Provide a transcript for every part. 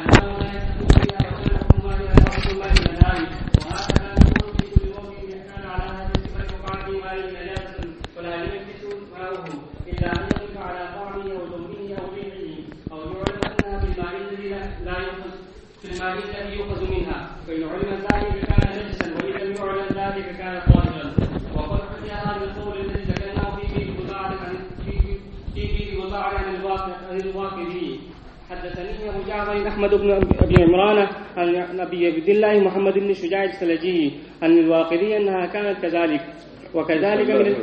أنه لا يستطيع فيها وكان حكمها إلى رسول الله من ذلك وهكذا يكون في كل موضع كان على هذه الصفة وقع في ماء نجاسة ولا ينجس ماؤه إلا أن يقف على طعمه أو لونه أو ريحه أو يعلم أنها في الماء الذي لا يؤخذ في الماء الذي يؤخذ منها فإن علم ذلك كان نجسا وإن لم يعلم ذلك كان طاهرا وقد حكي هذا القول الذي ذكرناه في في بضاعة عن في في بضاعة عن الواقع عن الواقدي حدثني ابو احمد بن ابي عمران عن ابي عبد الله محمد بن شجاع السلجي عن الواقدي انها كانت كذلك وكذلك من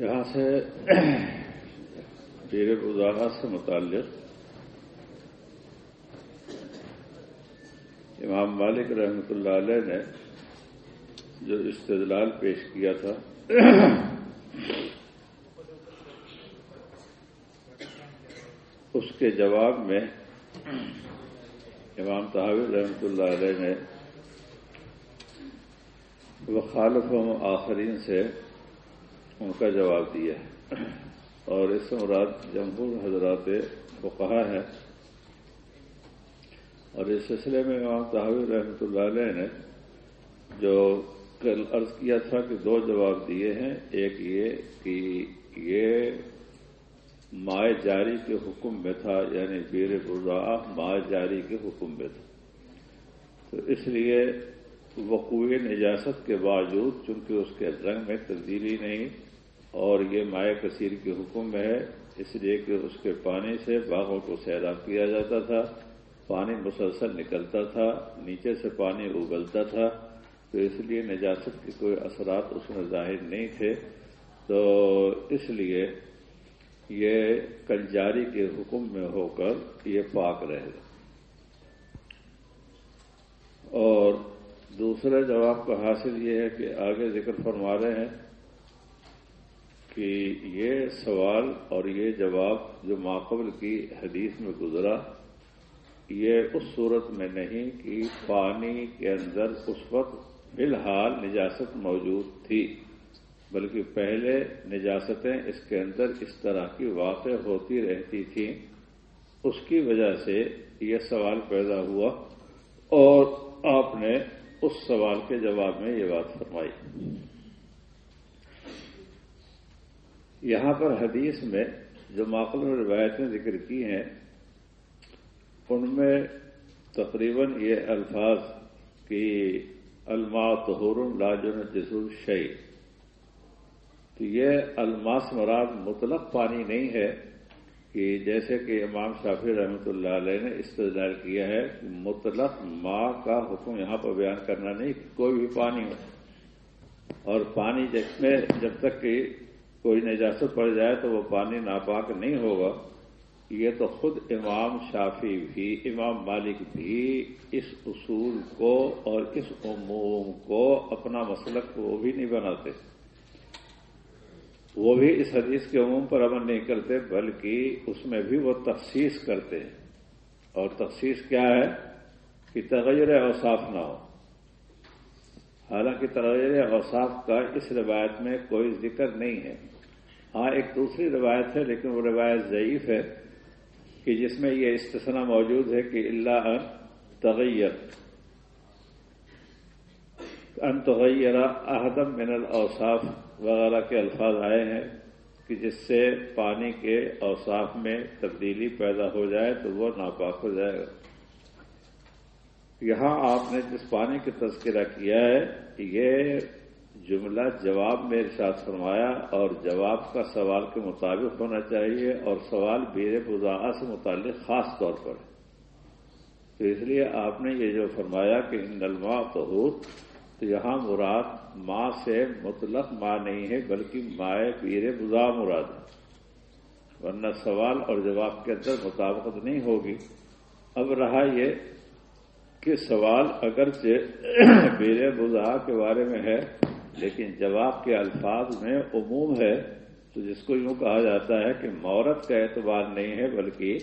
یہاں سے پیر ادارہ سے متعلق امام مالک رحمۃ اللہ علیہ نے جو استدلال پیش کیا تھا۔ اس کے جواب میں امام تحابر رحمۃ اللہ علیہ نے وخالف آخرین سے ان کا جواب دیا ہے۔ اور اس سے مراد جمہور حضرات کو کہا ہے اور اس سلسلے میں امام تحابر رحمۃ اللہ علیہ نے جو کل عرض کیا تھا کہ دو جواب دیے ہیں۔ ایک یہ کہ یہ مائع جاری کے حکم میں تھا یعنی بیر برا مائع جاری کے حکم میں تھا۔ تو اس لیے وقوع نجاست کے باوجود چونکہ اس کے رنگ میں تبدیلی نہیں اور یہ مائع کثیر کے حکم میں ہے، اس لیے کہ اس کے پانی سے باغوں کو سیراب کیا جاتا تھا، پانی مسلسل نکلتا تھا، نیچے سے پانی اگلتا تھا۔ تو اس لیے نجاست کے کوئی اثرات اس میں ظاہر نہیں تھے۔ تو اس لیے یہ کنجاری کے حکم میں ہو کر یہ پاک رہے۔ گا اور دوسرے جواب کا حاصل یہ ہے کہ آگے ذکر فرما رہے ہیں کہ یہ سوال اور یہ جواب جو ماقبل کی حدیث میں گزرا، یہ اس صورت میں نہیں کہ پانی کے اندر اس وقت فی الحال نجاست موجود تھی، بلکہ پہلے نجاستیں اس کے اندر اس طرح کی واقع ہوتی رہتی تھیں۔ اس کی وجہ سے یہ سوال پیدا ہوا اور آپ نے اس سوال کے جواب میں یہ بات فرمائی۔ یہاں پر حدیث میں جو ماقل روایتیں ذکر کی ہیں، ان میں تقریباً یہ الفاظ کہ الما طہور لاجن جسور شعی تو یہ الماس مراد مطلق پانی نہیں ہے کہ جیسے کہ امام شافی رحمۃ اللہ علیہ نے استدار کیا ہے کہ مطلق ماں کا حکم یہاں پر بیان کرنا نہیں کہ کوئی بھی پانی ہو۔ اور پانی جس میں جب تک کہ کوئی نجاست پڑ جائے تو وہ پانی ناپاک نہیں ہوگا۔ یہ تو خود امام شافی بھی، امام مالک بھی اس اصول کو اور اس عموم کو اپنا مسلک وہ بھی نہیں بناتے۔ وہ بھی اس حدیث کے عموم پر عمل نہیں کرتے، بلکہ اس میں بھی وہ تخصیص کرتے ہیں۔ اور تخصیص کیا ہے؟ کہ تغیر اوصاف نہ ہو۔ حالانکہ تغیر اوصاف کا اس روایت میں کوئی ذکر نہیں ہے۔ ہاں ایک دوسری روایت ہے، لیکن وہ روایت ضعیف ہے۔ کہ جس میں یہ استثنا موجود ہے کہ اللہ ان تغیر ان تغیر احدم من الاوصاف وغیرہ کے الفاظ آئے ہیں کہ جس سے پانی کے اوصاف میں تبدیلی پیدا ہو جائے تو وہ ناپاک ہو جائے گا۔ یہاں آپ نے جس پانی کی تذکرہ کیا ہے، یہ جملہ جواب میں ارشاد فرمایا اور جواب کا سوال کے مطابق ہونا چاہیے اور سوال بیر بزاغ سے متعلق خاص طور پر۔ تو اس لیے آپ نے یہ جو فرمایا کہ ان نلما تو تو یہاں مراد ماں سے مطلق ماں نہیں ہے، بلکہ مائع بیر بزا مراد ہے۔ ورنہ سوال اور جواب کے اندر مطابقت نہیں ہوگی۔ اب رہا یہ کہ سوال اگرچہ بیر بزا کے بارے میں ہے لیکن جواب کے الفاظ میں عموم ہے، تو جس کو یوں کہا جاتا ہے کہ مورت کا اعتبار نہیں ہے، بلکہ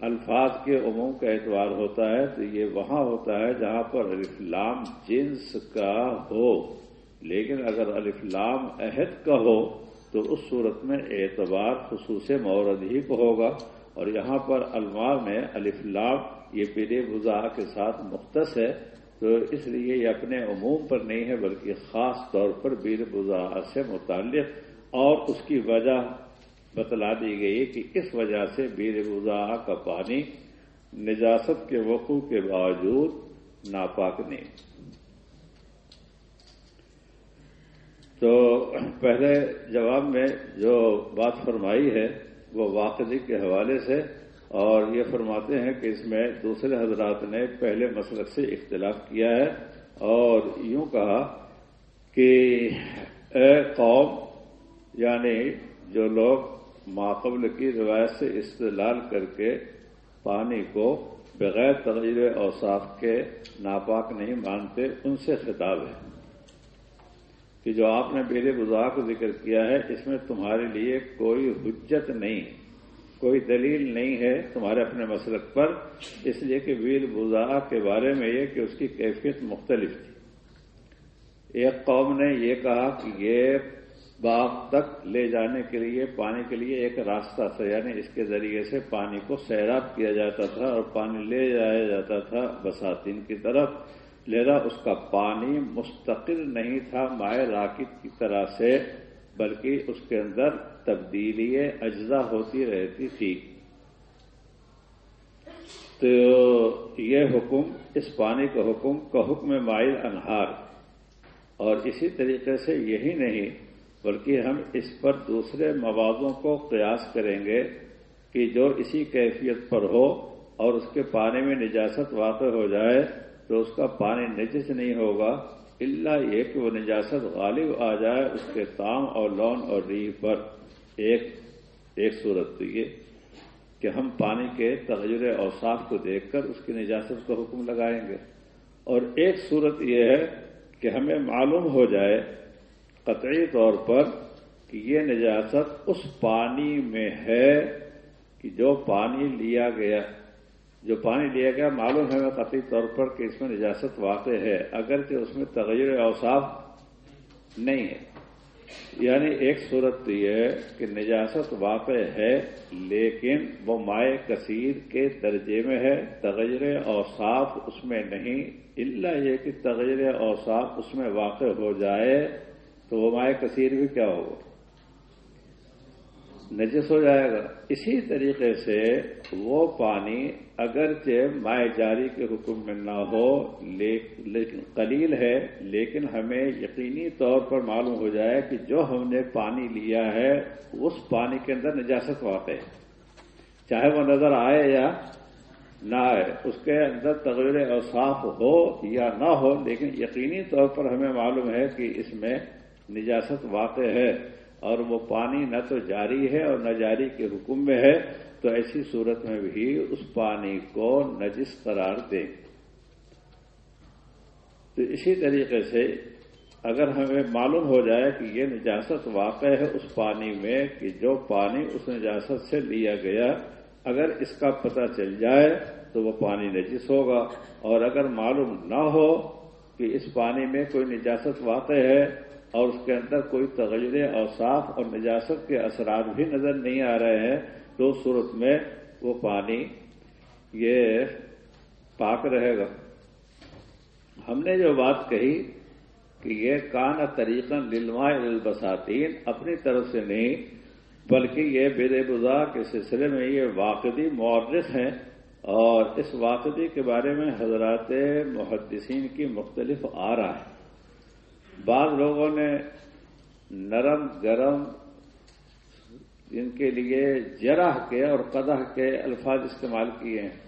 الفاظ کے عموم کا اعتبار ہوتا ہے، تو یہ وہاں ہوتا ہے جہاں پر اسلام جنس کا ہو۔ لیکن اگر الفلام عہد کا ہو، تو اس صورت میں اعتبار خصوص مورد ہی کو ہوگا۔ اور یہاں پر المار میں الفلام یہ بر بزا کے ساتھ مختص ہے۔ تو اس لیے یہ اپنے عموم پر نہیں ہے، بلکہ خاص طور پر بیر بزا سے متعلق اور اس کی وجہ بتلا دی گئی کہ اس وجہ سے بیر بزا کا پانی نجاست کے وقوع کے باوجود ناپاک نہیں۔ تو پہلے جواب میں جو بات فرمائی ہے، وہ واقعی کے حوالے سے اور یہ فرماتے ہیں کہ اس میں دوسرے حضرات نے پہلے مسلک سے اختلاف کیا ہے اور یوں کہا کہ اے قوم یعنی جو لوگ ماقبل کی روایت سے استدلال کر کے پانی کو بغیر تغیر اوصاف کے ناپاک نہیں مانتے، ان سے خطاب ہے کہ جو آپ نے بیر بزا کو ذکر کیا ہے، اس میں تمہارے لیے کوئی حجت نہیں۔ کوئی دلیل نہیں ہے تمہارے اپنے مسلک پر، اس لیے کہ ویر بزا کے بارے میں یہ کہ اس کی کیفیت مختلف تھی۔ ایک قوم نے یہ کہا کہ یہ باغ تک لے جانے کے لیے، پانی کے لیے ایک راستہ تھا یعنی اس کے ذریعے سے پانی کو سیراب کیا جاتا تھا اور پانی لے جایا جاتا تھا بساتین کی طرف۔ لہذا اس کا پانی مستقل نہیں تھا، مائع راکٹ کی طرح سے بلکہ اس کے اندر تبدیلی اجزا ہوتی رہتی تھی۔ تو یہ حکم، اس پانی کا حکم کا حکم مائل انہار۔ اور اسی طریقے سے یہی نہیں، بلکہ ہم اس پر دوسرے موادوں کو قیاس کریں گے کہ جو اسی کیفیت پر ہو اور اس کے پانی میں نجاست واقع ہو جائے تو اس کا پانی نجس نہیں ہوگا۔ اللہ یہ کہ وہ نجاست غالب آ جائے اس کے تام اور لون اور ری پر۔ ایک ایک صورت تو یہ کہ ہم پانی کے تغیر اوصاف کو دیکھ کر اس کی نجاست کا حکم لگائیں گے۔ اور ایک صورت یہ ہے کہ ہمیں معلوم ہو جائے قطعی طور پر کہ یہ نجاست اس پانی میں ہے کہ جو پانی لیا گیا جو پانی لیا گیا، معلوم ہے قطعی طور پر کہ اس میں نجاست واقع ہے، اگرچہ اس میں تغیر اوصاف نہیں ہے۔ یعنی ایک صورت تو یہ ہے کہ نجاست واقع ہے، لیکن وہ مائع کثیر کے درجے میں ہے، تغیر اوصاف اس میں نہیں۔ اللہ یہ کہ تغیر اوصاف اس میں واقع ہو جائے تو وہ مائع کثیر بھی کیا ہوگا؟ نجس ہو جائے گا۔ اسی طریقے سے وہ پانی اگرچہ مائع جاری کے حکم میں نہ ہو لیکن قلیل ہے، لیکن ہمیں یقینی طور پر معلوم ہو جائے کہ جو ہم نے پانی لیا ہے، اس پانی کے اندر نجاست واقع ہے۔ چاہے وہ نظر آئے یا نہ آئے، اس کے اندر تغیر اور صاف ہو یا نہ ہو، لیکن یقینی طور پر ہمیں معلوم ہے کہ اس میں نجاست واقع ہے اور وہ پانی نہ تو جاری ہے اور نہ جاری کے حکم میں ہے۔ تو ایسی صورت میں بھی اس پانی کو نجس قرار دیں تو اسی طریقے سے اگر ہمیں معلوم ہو جائے کہ یہ نجاست واقع ہے اس پانی میں کہ جو پانی اس نجاست سے لیا گیا، اگر اس کا پتہ چل جائے تو وہ پانی نجس ہوگا۔ اور اگر معلوم نہ ہو کہ اس پانی میں کوئی نجاست واقع ہے اور اس کے اندر کوئی تغیر اوصاف اور نجاست کے اثرات بھی نظر نہیں آ رہے ہیں تو صورت میں وہ پانی یہ پاک رہے گا۔ ہم نے جو بات کہی کہ یہ کان طریقہ للما البساتین اپنی طرف سے نہیں، بلکہ یہ بے بزا کے سلسلے میں یہ واقعی معرف ہیں اور اس واقعی کے بارے میں حضرات محدثین کی مختلف آ رہا ہے بعض لوگوں نے نرم، گرم ان کے لیے جرح کے اور قدح کے الفاظ استعمال کیے ہیں۔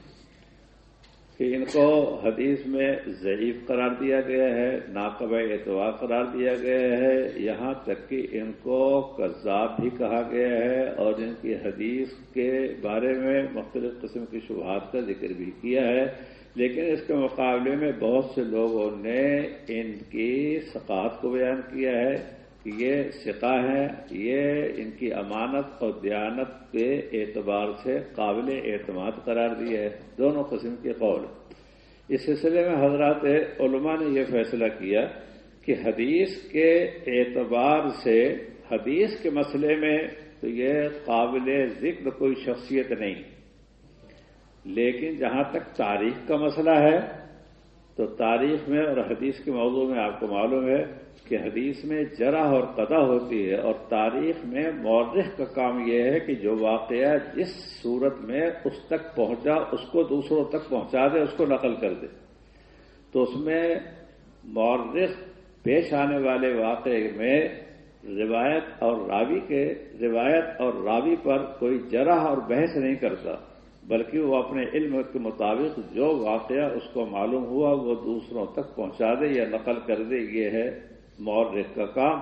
کہ ان کو حدیث میں ضعیف قرار دیا گیا ہے ناقب اعتبار قرار دیا گیا ہے، یہاں تک کہ ان کو قذاب بھی کہا گیا ہے اور ان کی حدیث کے بارے میں مختلف قسم کی شبہات کا ذکر بھی کیا ہے۔ لیکن اس کے مقابلے میں بہت سے لوگوں نے ان کی ثقافت کو بیان کیا ہے۔ کہ یہ سکا ہے یہ ان کی امانت اور دیانت کے اعتبار سے قابل اعتماد قرار دیا ہے، دونوں قسم کے قول۔ اس سلسلے میں حضرات علماء نے یہ فیصلہ کیا کہ حدیث کے اعتبار سے، حدیث کے مسئلے میں تو یہ قابل ذکر کوئی شخصیت نہیں۔ لیکن جہاں تک تاریخ کا مسئلہ ہے، تو تاریخ میں اور حدیث کے موضوع میں آپ کو معلوم ہے کہ حدیث میں جرا اور قدا ہوتی ہے اور تاریخ میں مورخ کا کام یہ ہے کہ جو واقعہ جس صورت میں اس تک پہنچا، اس کو دوسروں تک پہنچا دے، اس کو نقل کر دے۔ تو اس میں مورخ پیش آنے والے واقعے میں روایت اور راوی کے، روایت اور راوی پر کوئی جرح اور بحث نہیں کرتا، بلکہ وہ اپنے علم کے مطابق جو واقعہ اس کو معلوم ہوا وہ دوسروں تک پہنچا دے یا نقل کر دے، یہ ہے مورخ کا کام۔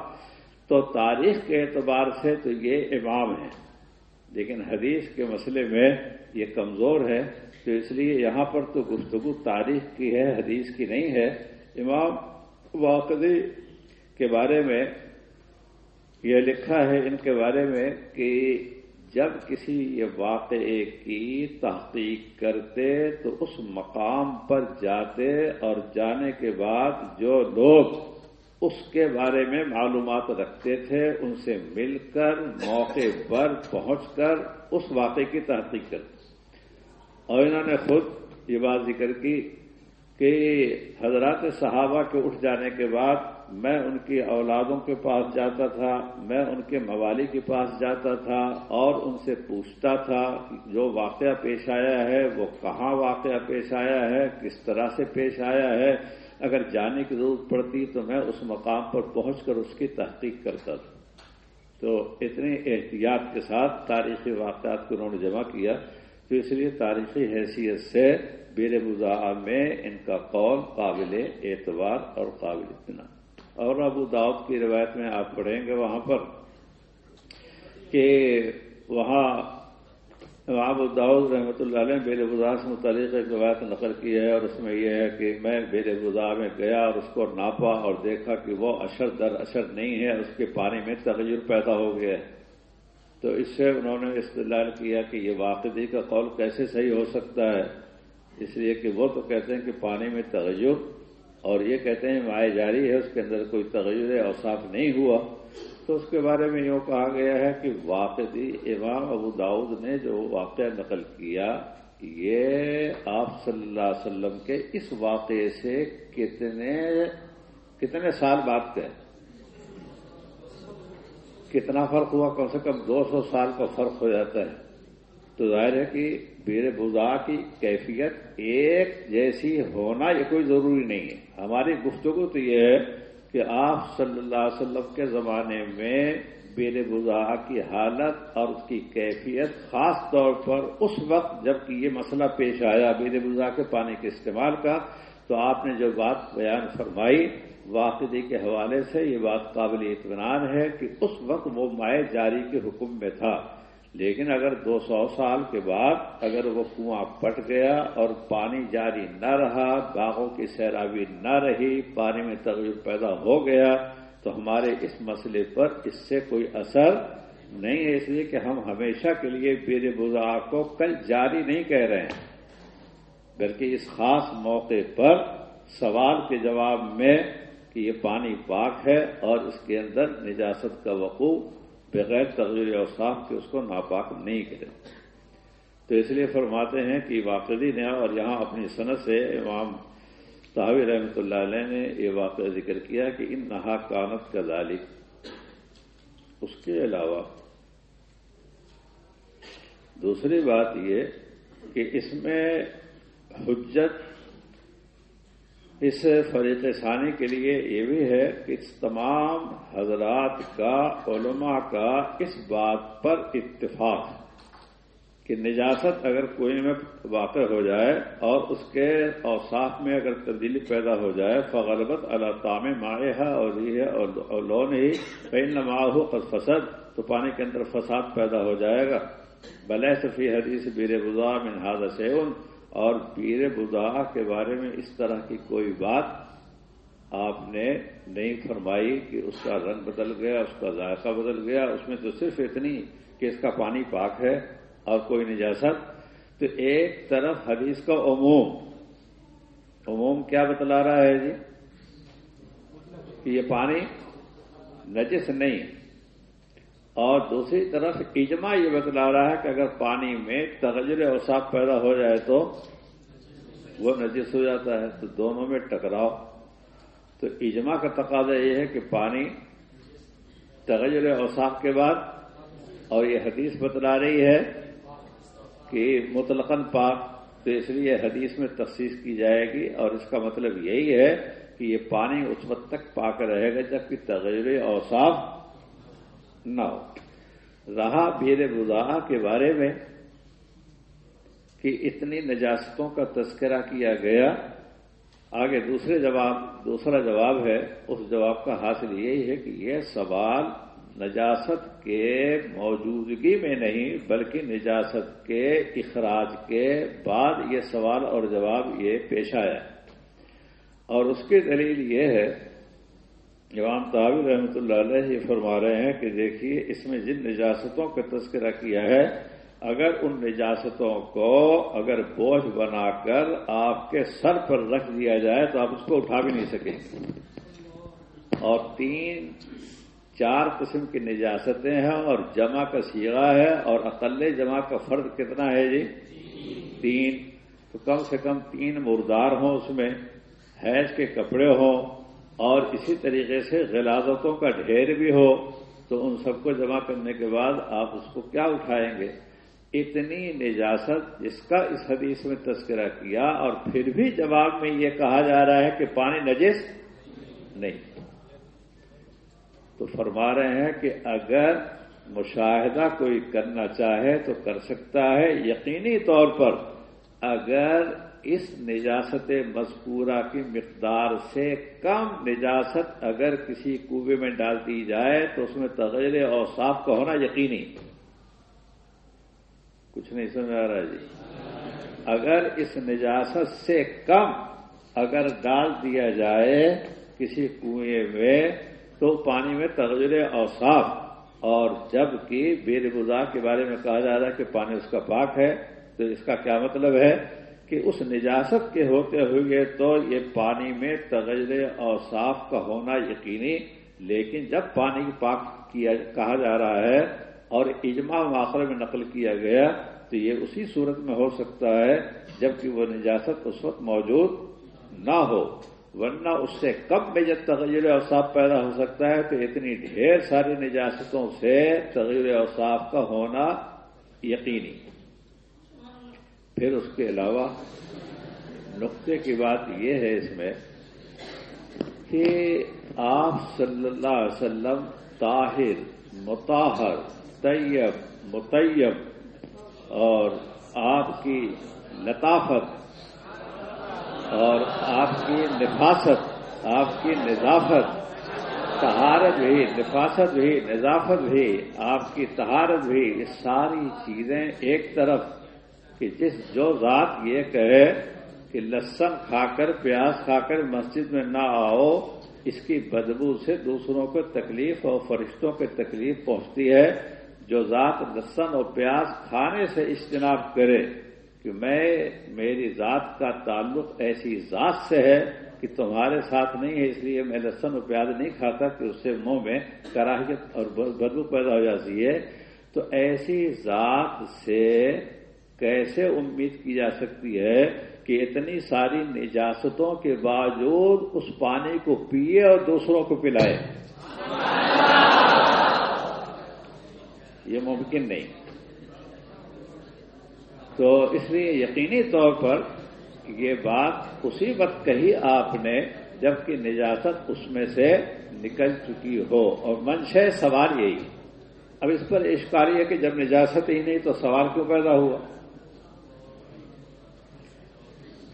تو تاریخ کے اعتبار سے تو یہ امام ہے لیکن حدیث کے مسئلے میں یہ کمزور ہے۔ تو اس لیے یہاں پر تو گفتگو تاریخ کی ہے، حدیث کی نہیں ہے۔ امام واقعی کے بارے میں یہ لکھا ہے، ان کے بارے میں کہ جب کسی یہ واقعے کی تحقیق کرتے تو اس مقام پر جاتے اور جانے کے بعد جو لوگ اس کے بارے میں معلومات رکھتے تھے، ان سے مل کر، موقع پر پہنچ کر اس واقعے کی تحقیق کرتے اور انہوں نے خود یہ بات ذکر کی کہ حضرات صحابہ کے اٹھ جانے کے بعد میں ان کی اولادوں کے پاس جاتا تھا، میں ان کے موالی کے پاس جاتا تھا اور ان سے پوچھتا تھا جو واقعہ پیش آیا ہے، وہ کہاں واقعہ پیش آیا ہے، کس طرح سے پیش آیا ہے اگر جانے کی ضرورت پڑتی تو میں اس مقام پر پہنچ کر اس کی تحقیق کرتا تھا۔ تو اتنی احتیاط کے ساتھ تاریخی واقعات کو انہوں نے جمع کیا، تو اس لیے تاریخی حیثیت سے بیر بزا میں ان کا قول قابل اعتبار اور قابل اطمینان۔ اور ابو داؤد کی روایت میں آپ پڑھیں گے وہاں پر کہ وہاں ابو داؤد رحمۃ اللہ علیہ بیر بزا سے متعلق ایک روایت نقل کی ہے اور اس میں یہ ہے کہ میں بیر بزا میں گیا اور اس کو ناپا اور دیکھا کہ وہ اشر در اشر نہیں ہے اس کے پانی میں تغیر پیدا ہو گیا ہے۔ تو اس سے انہوں نے استدلال کیا کہ یہ واقعی کا قول کیسے صحیح ہو سکتا ہے۔ اس لیے کہ وہ تو کہتے ہیں کہ پانی میں تغیر اور یہ کہتے ہیں مائع جاری ہے، اس کے اندر کوئی تغیر اوساف نہیں ہوا۔ تو اس کے بارے میں یوں کہا گیا ہے کہ واقعی امام ابو داؤد نے جو واقعہ نقل کیا، یہ آپ صلی اللہ علیہ وسلم کے اس واقعے سے کتنے کتنے سال بعد کے کتنا فرق ہوا؟ کم سے کم دو سو سال کا فرق ہو جاتا ہے۔ تو ظاہر ہے کہ بیر بزا کی کیفیت ایک جیسی ہونا یہ کوئی ضروری نہیں ہے۔ ہماری گفتگو تو یہ ہے کہ آپ صلی اللہ علیہ وسلم کے زمانے میں بیر بزا کی حالت اور اس کی کیفیت خاص طور پر اس وقت جبکہ یہ مسئلہ پیش آیا بیر بزا کے پانی کے استعمال کا، تو آپ نے جو بات بیان فرمائی واقعی کے حوالے سے یہ بات قابل اطمینان ہے کہ اس وقت وہ مائع جاری کے حکم میں تھا۔ لیکن اگر دو سو سال کے بعد اگر وہ کنواں پٹ گیا اور پانی جاری نہ رہا، باغوں کی سیرابی نہ رہی، پانی میں تغیر پیدا ہو گیا، تو ہمارے اس مسئلے پر اس سے کوئی اثر نہیں ہے۔ اس لیے کہ ہم ہمیشہ کے لیے بیر بزا کو کل جاری نہیں کہہ رہے ہیں۔ بلکہ اس خاص موقع پر سوال کے جواب میں کہ یہ پانی پاک ہے اور اس کے اندر نجاست کا وقوع بغیر تغیر اور صاف کے اس کو ناپاک نہیں کرے۔ تو اس لیے فرماتے ہیں کہ واقعی نے اور یہاں اپنی صنعت سے امام صحابی رحمۃ اللہ علیہ نے یہ واقعہ ذکر کیا کہ ان نہا کانت کا ذالک اس کے علاوہ دوسری بات یہ کہ اس میں حجت اس فریق ثانی کے لیے یہ بھی ہے کہ تمام حضرات کا، علماء کا اس بات پر اتفاق کہ نجاست اگر کوئی میں واقع ہو جائے اور اس کے اوساف میں اگر تبدیلی پیدا ہو جائے، فغلبت اللہ تعم مائع ہے اور یہ ہے اور لون ہی کئی نما ہو فسد، تو پانی کے اندر فساد پیدا ہو جائے گا۔ بلے صفی حدیث بیر بزا منہاد سیون اور پیر بدا کے بارے میں اس طرح کی کوئی بات آپ نے نہیں فرمائی کہ اس کا رنگ بدل گیا، اس کا ذائقہ بدل گیا، اس میں تو صرف اتنی کہ اس کا پانی پاک ہے اور کوئی نجاست۔ تو ایک طرف حدیث کا عموم۔ عموم کیا بتلا رہا ہے جی؟ کہ یہ پانی نجس نہیں اور دوسری طرف اجماع یہ بتلا رہا ہے کہ اگر پانی میں تغجر اور صاف پیدا ہو جائے تو وہ نجس ہو جاتا ہے، تو دونوں میں ٹکراؤ۔ تو اجماع کا تقاضا یہ ہے کہ پانی تغجر اوساف کے بعد، اور یہ حدیث بتلا رہی ہے کہ مطلقاً پاک، تو اس لیے حدیث میں تفصیص کی جائے گی۔ اور اس کا مطلب یہی ہے کہ یہ پانی اس وقت تک پاک رہے گا جبکہ تغیر اوساف نہ ہو۔ رہا بیر بزا کے بارے میں کہ اتنی نجاستوں کا تذکرہ کیا گیا۔ آگے دوسرے جواب، دوسرا جواب ہے، اس جواب کا حاصل یہی ہے کہ یہ سوال نجاست کے موجودگی میں نہیں، بلکہ نجاست کے اخراج کے بعد یہ سوال اور جواب یہ پیش آیا۔ اور اس کی دلیل یہ ہے امام تعبیر رحمۃ اللہ علیہ یہ فرما رہے ہیں کہ دیکھیے اس میں جن نجاستوں کا تذکرہ کیا ہے، اگر ان نجاستوں کو اگر بوجھ بنا کر آپ کے سر پر رکھ دیا جائے تو آپ اس کو اٹھا بھی نہیں سکیں۔ اور تین، چار قسم کی نجاستیں ہیں اور جمع کا سیگا ہے اور اقل جمع کا فرد کتنا ہے جی؟ تین۔ تو کم سے کم تین مردار ہوں اس میں، حیض کے کپڑے ہوں اور اسی طریقے سے غلازتوں کا ڈھیر بھی ہو تو ان سب کو جمع کرنے کے بعد آپ اس کو کیا اٹھائیں گے؟ اتنی نجاست جس کا اس حدیث میں تذکرہ کیا اور پھر بھی جواب میں یہ کہا جا رہا ہے کہ پانی نجس نہیں۔ تو فرما رہے ہیں کہ اگر مشاہدہ کوئی کرنا چاہے تو کر سکتا ہے، یقینی طور پر اگر اس نجاست مذکورہ کی مقدار سے کم نجاست اگر کسی کنویں میں ڈال دی جائے تو اس میں تغیر اور صاف کا ہونا یقینی کچھ نہیں سمجھ آ رہا جی۔ اگر اس نجاست سے کم اگر ڈال دیا جائے کسی کنویں میں تو پانی میں تغیر اور صاف۔ اور جبکہ بیر غذا کے بارے میں کہا جا رہا ہے کہ پانی اس کا پاک ہے تو اس کا کیا مطلب ہے؟ کہ اس نجاست کے ہوتے ہوئے تو یہ پانی میں تغیر اور صاف کا ہونا یقینی، لیکن جب پانی پاک کیا، کہا جا رہا ہے اور اجماع ماخر میں نقل کیا گیا تو یہ اسی صورت میں ہو سکتا ہے جبکہ وہ نجاست اس وقت موجود نہ ہو، ورنہ اس سے کم میں جب تغیر اوساف پیدا ہو سکتا ہے تو اتنی ڈھیر ساری نجاستوں سے تغیر اوساف کا ہونا یقینی۔ پھر اس کے علاوہ نقطے کی بات یہ ہے اس میں کہ آپ صلی اللہ علیہ وسلم طاہر متاہر طیب متیب اور آپ کی لطافت اور آپ کی نفاست، آپ کی نظافت تہارت بھی، نفاست بھی، نظافت بھی، آپ کی تہارت بھی، یہ ساری چیزیں ایک طرف کہ جس جو ذات یہ کہے کہ لسن کھا کر، پیاز کھا کر مسجد میں نہ آؤ، اس کی بدبو سے دوسروں کو تکلیف اور فرشتوں کو تکلیف پہنچتی ہے۔ جو ذات لسن اور پیاز کھانے سے اجتناب کرے، کہ میں، میری ذات کا تعلق ایسی ذات سے ہے کہ تمہارے ساتھ نہیں ہے، اس لیے میں لسن و پیاز نہیں کھاتا کہ اس سے منہ میں کراہیت اور بدبو پیدا ہو جاتی ہے۔ تو ایسی ذات سے کیسے امید کی جا سکتی ہے کہ اتنی ساری نجاستوں کے باوجود اس پانی کو پیے اور دوسروں کو پلائے؟ یہ ممکن نہیں۔ تو اس لیے یقینی طور پر یہ بات اسی وقت کہی آپ نے جبکہ نجاست اس میں سے نکل چکی ہو۔ اور منشے سوال یہی۔ اب اس پر اشکاری ہے کہ جب نجاست ہی نہیں تو سوال کیوں پیدا ہوا؟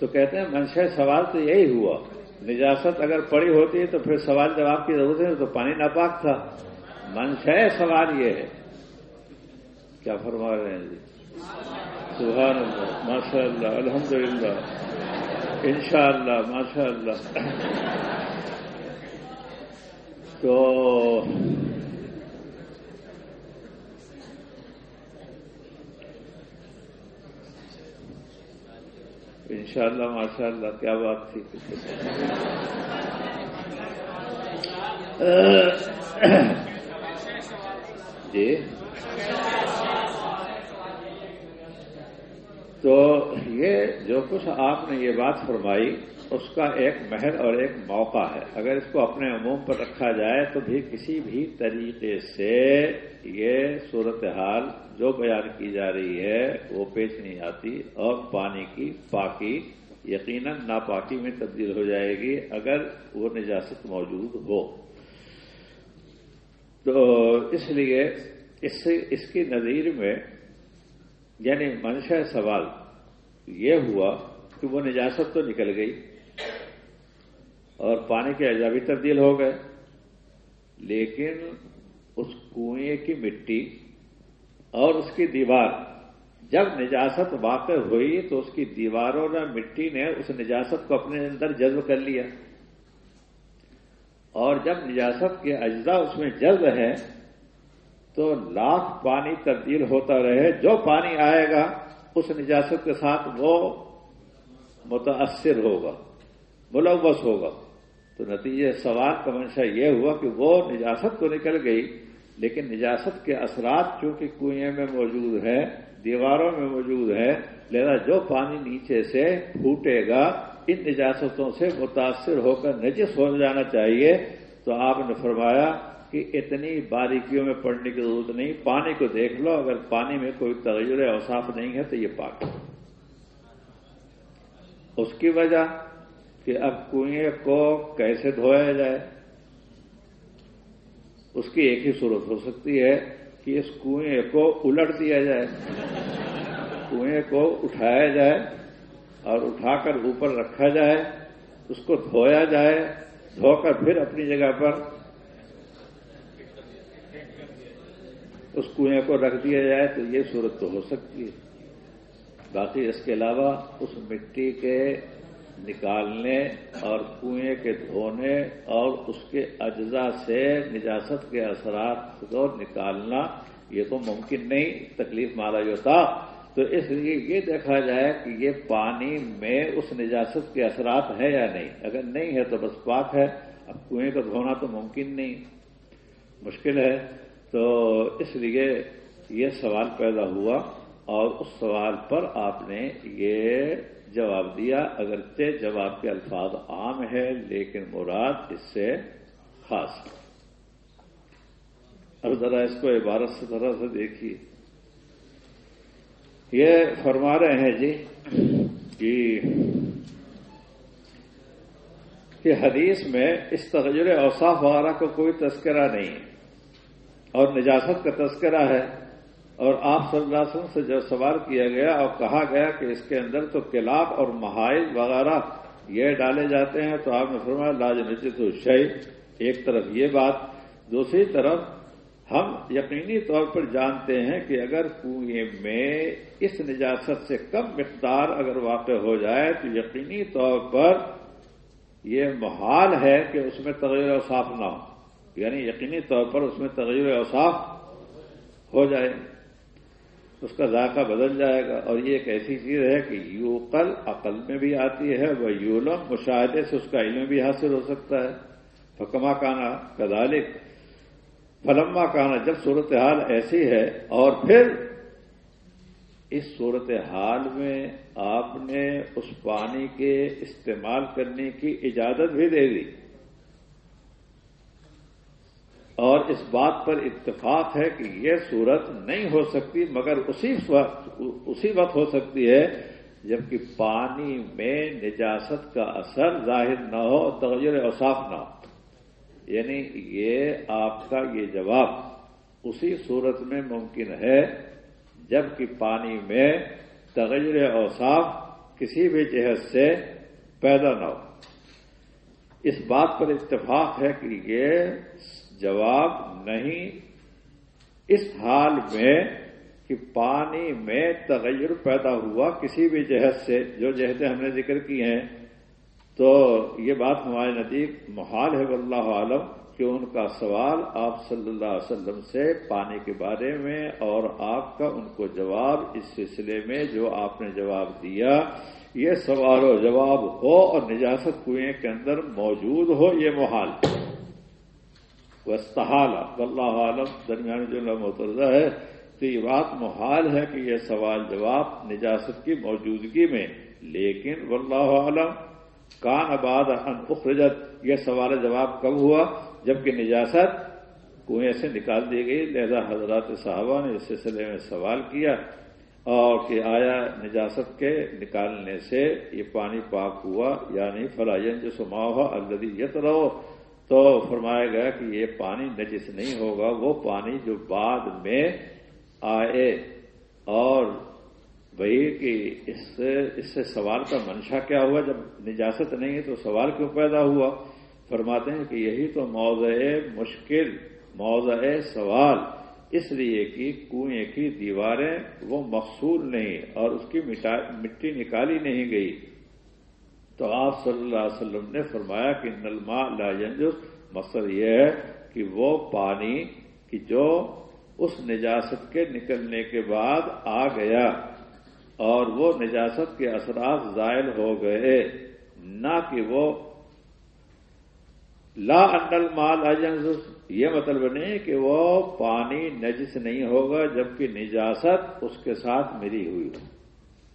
تو کہتے ہیں منشے سوال تو یہی ہوا۔ نجاست اگر پڑی ہوتی ہے تو پھر سوال جواب کی ضرورت ہے تو پانی ناپاک تھا۔ منشے سوال یہ ہے۔ کیا فرما رہے ہیں جی؟ سبحان اللہ، ماشاء اللہ الحمد للہ ان شاء اللہ ماشاء اللہ تو ان شاء اللہ ماشاء اللہ کیا بات تھی۔ جی۔ تو یہ جو کچھ آپ نے یہ بات فرمائی اس کا ایک مہر اور ایک موقع ہے۔ اگر اس کو اپنے عموم پر رکھا جائے تو بھی کسی بھی طریقے سے یہ صورتحال جو بیان کی جا رہی ہے وہ پیش نہیں آتی اور پانی کی پاکی یقیناً ناپاکی میں تبدیل ہو جائے گی اگر وہ نجاست موجود ہو۔ تو اس لیے اس اس کی نظیر میں یعنی منشا سوال یہ ہوا کہ وہ نجاست تو نکل گئی۔ اور پانی کے اجزا بھی تبدیل ہو گئے۔ لیکن اس کنویں کی مٹی اور اس کی دیوار، جب نجاست واقع ہوئی تو اس کی دیواروں نے مٹی نے اس نجاست کو اپنے اندر جذب کر لیا۔ اور جب نجاست کے اجزاء اس میں جذب ہے تو لاکھ پانی تبدیل ہوتا رہے۔ جو پانی آئے گا، اس نجاست کے ساتھ وہ متاثر ہوگا، ملوث ہوگا۔ تو نتیجے سوال کا منشا یہ ہوا کہ وہ نجاست تو نکل گئی، لیکن نجاست کے اثرات چونکہ کنویں میں موجود ہے دیواروں میں موجود ہے لہذا جو پانی نیچے سے پھوٹے گا، ان نجاستوں سے متاثر ہو کر نجس ہو جانا چاہیے۔ تو آپ نے فرمایا کہ اتنی باریکیوں میں پڑنے کی ضرورت نہیں، پانی کو دیکھ لو، اگر پانی میں کوئی تغیر اوساف نہیں ہے تو یہ پاک اس کی وجہ کہ اب کنویں کو کیسے دھویا جائے؟ اس کی ایک ہی صورت ہو سکتی ہے کہ اس کنویں کو الٹ دیا جائے، کنویں کو اٹھایا جائے اور اٹھا کر اوپر رکھا جائے، اس کو دھویا جائے، دھو کر پھر اپنی جگہ پر اس کنویں کو رکھ دیا جائے تو یہ صورت تو ہو سکتی ہے۔ باقی اس کے علاوہ اس مٹی کے نکالنے اور کنویں کے دھونے اور اس کے اجزاء سے نجاست کے اثرات کو نکالنا، یہ تو ممکن نہیں، تکلیف مالا جو تھا۔ تو اس لیے یہ دیکھا جائے کہ یہ پانی میں اس نجاست کے اثرات ہے یا نہیں۔ اگر نہیں ہے تو بس پاک ہے۔ اب کنویں کا دھونا تو ممکن نہیں۔ مشکل ہے۔ تو اس لیے یہ سوال پیدا ہوا اور اس سوال پر آپ نے یہ جواب دیا، اگرچہ جواب کے الفاظ عام ہے لیکن مراد اس سے خاص ہے۔ اب ذرا اس کو عبارت سے ذرا سے دیکھیے۔ یہ فرما رہے ہیں جی کہ حدیث میں اس تغیر اوساف وغیرہ کا کوئی تذکرہ نہیں ہے اور نجاست کا تذکرہ ہے۔ اور آپ صلی اللہ علیہ وسلم سے جو سوال کیا گیا اور کہا گیا کہ اس کے اندر تو کلاب اور محائل وغیرہ یہ ڈالے جاتے ہیں، تو آپ نے فرمایا لاج نجت شعی ایک طرف یہ بات، دوسری طرف ہم یقینی طور پر جانتے ہیں کہ اگر کنویں میں اس نجاست سے کم مقدار اگر واقع ہو جائے، تو یقینی طور پر یہ محال ہے کہ اس میں تغیر و صاف نہ ہو یعنی یقینی طور پر اس میں تغیر اوساف ہو جائے۔ اس کا ذائقہ بدل جائے گا۔ اور یہ ایک ایسی چیز ہے کہ یو قل عقل میں بھی آتی ہے وہ یولم مشاہدے سے اس کا علم بھی حاصل ہو سکتا ہے۔ فکما کانا کدالک فلما کانا، جب صورتحال ایسی ہے اور پھر اس صورتحال میں آپ نے اس پانی کے استعمال کرنے کی اجازت بھی دے دی۔ اور اس بات پر اتفاق ہے کہ یہ صورت نہیں ہو سکتی، مگر اسی وقت اسی وقت ہو سکتی ہے جبکہ پانی میں نجاست کا اثر ظاہر نہ ہو، تغیر اوساف نہ ہو۔ یعنی یہ آپ کا یہ جواب اسی صورت میں ممکن ہے جبکہ پانی میں تغیر اوساف کسی بھی جہد سے پیدا نہ ہو۔ اس بات پر اتفاق ہے کہ یہ جواب نہیں اس حال میں کہ پانی میں تغیر پیدا ہوا کسی بھی جہد سے، جو جہدیں ہم نے ذکر کی ہیں۔ تو یہ بات ہمارے نزدیک محال ہے، واللہ عالم کہ ان کا سوال آپ صلی اللہ علیہ وسلم سے پانی کے بارے میں اور آپ کا ان کو جواب اس سلسلے میں جو آپ نے جواب دیا۔ یہ سوال و جواب ہو اور نجاست کنویں کے اندر موجود ہو، یہ محال۔ وسطحال اللہ عالم درمیان جو مترزہ ہے، تو یہ بات محال ہے کہ یہ سوال جواب نجاست کی موجودگی میں، لیکن واللہ عالم، کان آباد ان اخرجت، یہ سوال جواب کب ہوا؟ جبکہ نجاست کنویں سے نکال دی گئی، لہذا حضرات صحابہ نے اس سلسلے میں سوال کیا اور کہ آیا نجاست کے نکالنے سے یہ پانی پاک ہوا یعنی فلاحین جو سما ہوا الدی یت رہو تو فرمایا گیا کہ یہ پانی نجس نہیں ہوگا، وہ پانی جو بعد میں آئے۔ اور وہی کہ اس سے اس سے سوال کا منشا کیا ہوا؟ جب نجاست نہیں ہے تو سوال کیوں پیدا ہوا؟ فرماتے ہیں کہ یہی تو موضع مشکل، موضع سوال، اس لیے کہ کنویں کی دیواریں وہ مقصول نہیں اور اس کی مٹی نکالی نہیں گئی۔ تو آپ صلی اللہ علیہ وسلم نے فرمایا کہ نلما لا ینجس مقصد یہ ہے کہ وہ پانی کی جو اس نجاست کے نکلنے کے بعد آ گیا اور وہ نجاست کے اثرات زائل ہو گئے، نہ کہ وہ لا انڈل مال اجنس یہ مطلب نہیں کہ وہ پانی نجس نہیں ہوگا، جبکہ نجاست اس کے ساتھ ملی ہوئی ہو۔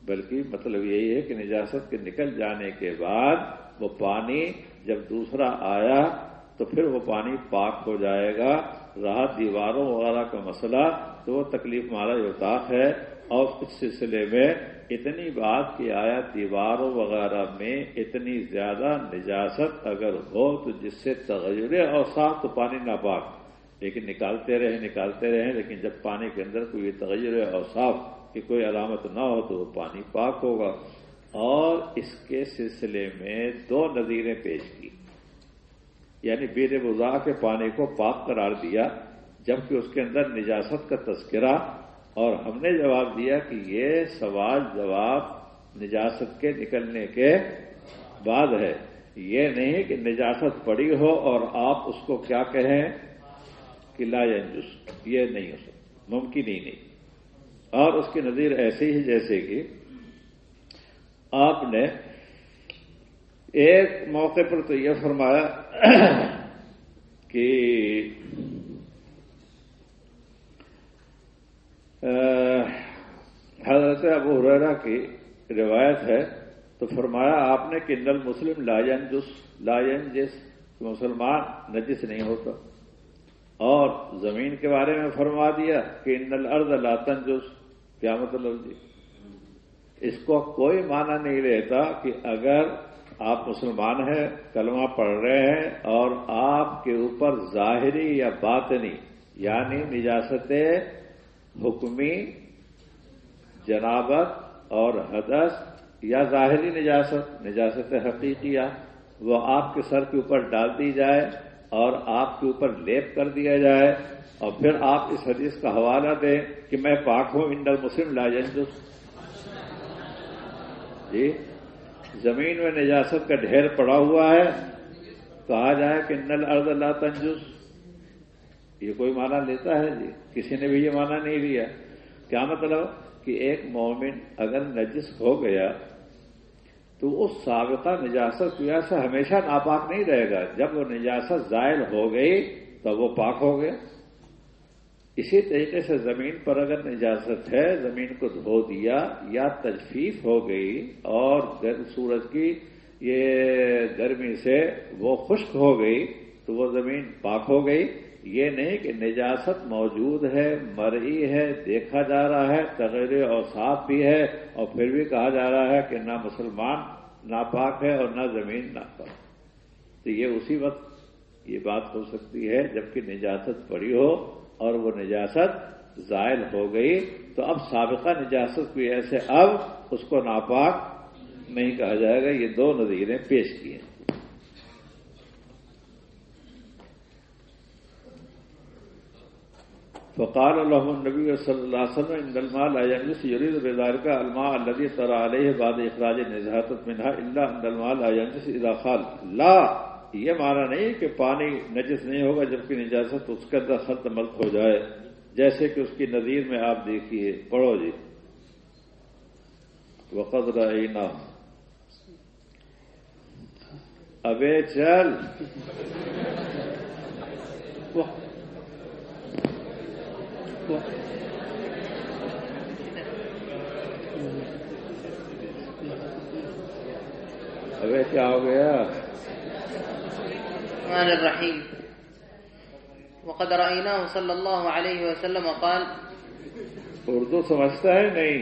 بلکہ مطلب یہی ہے کہ نجاست کے نکل جانے کے بعد وہ پانی جب دوسرا آیا تو پھر وہ پانی پاک ہو جائے گا رہا دیواروں وغیرہ کا مسئلہ، تو وہ تکلیف مارا یوتاق ہے۔ اور اس سلسلے میں اتنی بات کہ آیا دیواروں وغیرہ میں اتنی زیادہ نجاست اگر ہو تو جس سے تغیر اور صاف تو پانی نہ پاک لیکن نکالتے رہے نکالتے رہے، لیکن جب پانی کے اندر کوئی تغیر اور صاف کی کوئی علامت نہ ہو تو وہ پانی پاک ہوگا۔ اور اس کے سلسلے میں دو نظیریں پیش کی۔ یعنی بیر بزا کے پانی کو پاک قرار دیا، جبکہ اس کے اندر نجاست کا تذکرہ۔ اور ہم نے جواب دیا کہ یہ سوال جواب نجاست کے نکلنے کے بعد ہے۔ یہ نہیں کہ نجاست پڑی ہو اور آپ اس کو کیا کہیں کہ لا ینجس، یہ نہیں ہو سکتا، ممکن ہی نہیں۔ اور اس کی نظیر ایسی ہی جیسے کہ آپ نے ایک موقع پر تو یہ فرمایا کہ حضرت ابو حریرا کی روایت ہے تو فرمایا آپ نے کہ نل مسلم لائن جس لائن جس مسلمان نجس نہیں ہوتا اور زمین کے بارے میں فرما دیا کہ نل ارد لاتن جس کیا مطلب جی؟ اس کو کوئی معنی نہیں لیتا کہ اگر آپ مسلمان ہیں، کلمہ پڑھ رہے ہیں اور آپ کے اوپر ظاہری یا باطنی یعنی نجاست حکمی، جنابت اور حدث یا ظاہری نجاست نجاست حقیقیہ، وہ آپ کے سر کے اوپر ڈال دی جائے اور آپ کے اوپر لیپ کر دیا جائے اور پھر آپ اس حدیث کا حوالہ دیں کہ میں پاک ہوں انڈل مسلم لاجنجس جی زمین میں نجاست کا ڈھیر پڑا ہوا ہے، کہا جائے کہ نل ارد اللہ تنجس۔ یہ کوئی معنی لیتا ہے جی؟ کسی نے بھی یہ معنی نہیں لیا۔ کیا مطلب؟ کہ ایک مومن اگر نجس ہو گیا تو اس سابقہ نجاست کی وجہ سے ہمیشہ ناپاک نہیں رہے گا۔ جب وہ نجاست زائل ہو گئی تو وہ پاک ہو گیا۔ اسی طریقے سے زمین پر اگر نجاست ہے، زمین کو دھو دیا یا تجفیف ہو گئی اور سورج کی یہ گرمی سے وہ خشک ہو گئی تو وہ زمین پاک ہو گئی۔ یہ نہیں کہ نجاست موجود ہے مرئی ہے، دیکھا جا رہا ہے، تغیر اور صاف بھی ہے اور پھر بھی کہا جا رہا ہے کہ نہ مسلمان ناپاک ہے اور نہ زمین ناپاک تو یہ اسی وقت یہ بات ہو سکتی ہے جبکہ نجاست پڑی ہو اور وہ نجاست زائل ہو گئی۔ تو اب سابقہ نجاست کی ایسے، اب اس کو ناپاک نہیں کہا جائے گا۔ یہ دو نظیریں پیش کی ہیں۔ فقال اللہ النبی صلی اللہ علیہ وسلم ان المال اينس يريد بذلك الماء الذي ترى عليه بعد اخراج نزاهت منها الا ان المال اينس اذا قال لا، یہ معنی نہیں کہ پانی نجس نہیں ہوگا، جبکہ نجاست اس کے اندر خط ملک ہو جائے، جیسے کہ اس کی نظیر میں آپ دیکھیے، پڑھو جی۔ وقت رہینا ابے چل۔ ابھی کیا ہو گیا الرحمن الرحيم. وقد رأيناه صلى الله عليه وسلم قال أردو سمجھتا ہے نہیں؟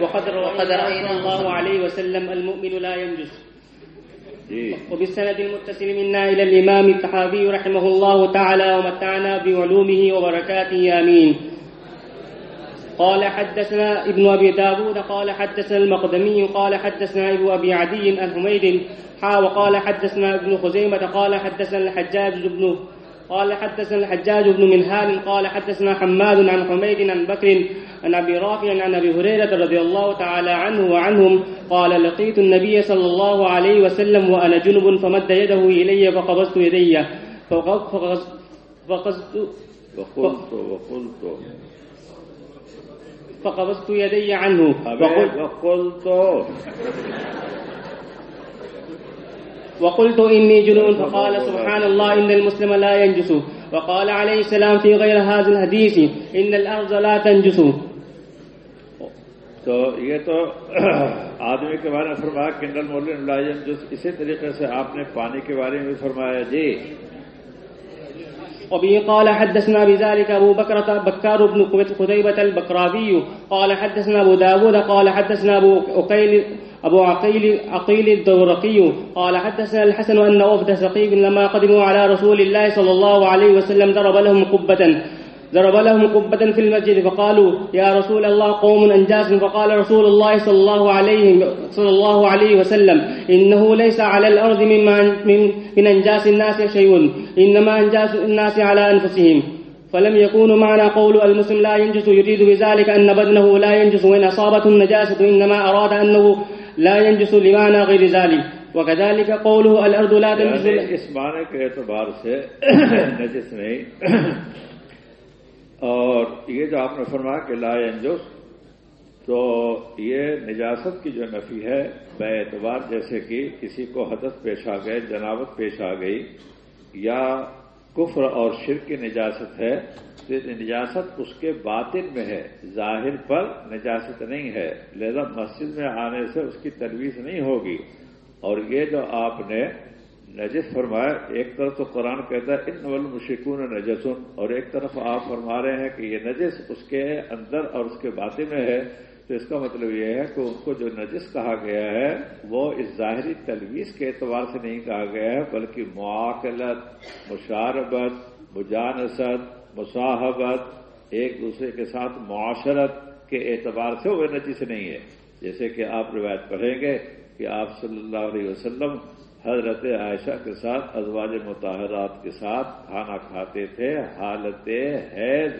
وقد وقد رأينا الله عليه وسلم المؤمن لا ينجس. وبالسند المتصل منا إلى الإمام الطحاوي رحمه الله تعالى ومتعنا بعلومه وبركاته آمين. قال حدثنا ابن أبي داود قال حدثنا المقدمي قال حدثنا ابن أبي عدي عن حميد حا وقال حدثنا ابن خزيمة قال حدثنا الحجاج بن قال حدثنا الحجاج بن منهال قال حدثنا حماد عن حميد عن بكر عن أبي رافع عن أبي هريرة رضي الله تعالى عنه وعنهم قال لقيت النبي صلى الله عليه وسلم وأنا جنب فمد يده إلي فقبضت يدي. فق- فقص- فقصت وقلت وقلت. فقبضت يدي عنه. وقلت, وقلت. وقلت إني جنون فقال سبحان الله إن المسلم لا ينجس. وقال عليه السلام في غير هذا الحديث إن الأرض لا تنجس. تو یہ تو آدمی کے بارے میں فرمایا، کنڈل مولن ملازم جو اسی طریقے سے آپ نے پانی کے بارے میں فرمایا جی۔ وبه قال حدثنا بذلك أبو بكرة، بكار بن قتيبة البكراوي. قال حدثنا أبو داود، قال حدثنا أبو عقيل أبو عقيل عقيل الدورقي. قال حدثنا الحسن أن وفد سقيف لما قدموا على رسول الله صلى الله عليه وسلم، ضرب لهم قبة. ضرب لهم قبة في المسجد فقالوا يا رسول الله قوم أنجاس. فقال رسول الله صلى الله عليه صلى الله عليه وسلم إنه ليس على الأرض مما من, من أنجاس الناس شيء إنما أنجاس الناس على أنفسهم. فلم يكون معنى قول المسلم لا ينجس يريد بذلك أن بدنه لا ينجس وإن أصابته النجاسة إنما أراد أنه لا ينجس لمعنى غير ذلك. وكذلك قوله الأرض لا تنجس یعنی اس معنی کے اعتبار سے نجس نہیں اور یہ جو آپ نے فرمایا کہ لا انجس تو یہ نجاست کی جو نفی ہے، بے اعتبار جیسے کہ کسی کو حدث پیش آ گئے جنابت پیش آ گئی، یا کفر اور شرک کی نجاست ہے، تو نجاست اس کے باطن میں ہے، ظاہر پر نجاست نہیں ہے، لہذا مسجد میں آنے سے اس کی ترویج نہیں ہوگی۔ اور یہ جو آپ نے نجس فرمایا، ایک طرف تو قرآن کہتا ہے ان نول مشکون نجسن اور ایک طرف آپ فرما رہے ہیں کہ یہ نجس اس کے اندر اور اس کے باطن میں ہے۔ تو اس کا مطلب یہ ہے کہ ان کو جو نجس کہا گیا ہے، وہ اس ظاہری تلویز کے اعتبار سے نہیں کہا گیا ہے، بلکہ معاقلت، مشاربت، مجانست، مصاحبت، ایک دوسرے کے ساتھ معاشرت کے اعتبار سے وہ نجس نہیں ہے۔ جیسے کہ آپ روایت پڑھیں گے کہ آپ صلی اللہ علیہ وسلم حضرت عائشہ کے ساتھ، ازواج متحرات کے ساتھ کھانا کھاتے تھے، حالت حیض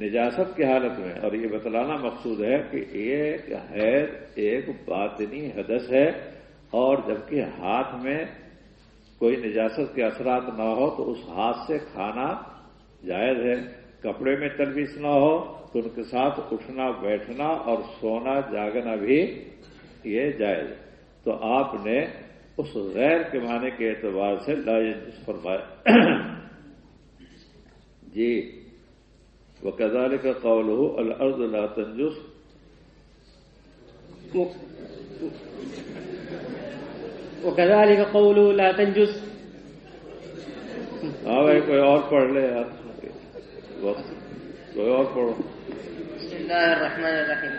نجاست کی حالت میں۔ اور یہ بتلانا مقصود ہے کہ ایک حیض ایک باطنی حدث ہے، اور جبکہ ہاتھ میں کوئی نجاست کے اثرات نہ ہو تو اس ہاتھ سے کھانا جائز ہے۔ کپڑے میں تلویز نہ ہو تو ان کے ساتھ اٹھنا، بیٹھنا اور سونا، جاگنا بھی یہ جائز تو آپ نے اس غیر کے معنی کے اعتبار سے لا ينجس فرمائے جی وَكَذَلِكَ قَوْلُهُ الْأَرْضُ لَا تَنْجُسْ۔ وَكَذَلِكَ قَوْلُهُ لَا تَنْجُسْ۔ ہاں بھئی کوئی اور پڑھ لے کوئی اور پڑھو۔ بسم الله الرحمن الرحيم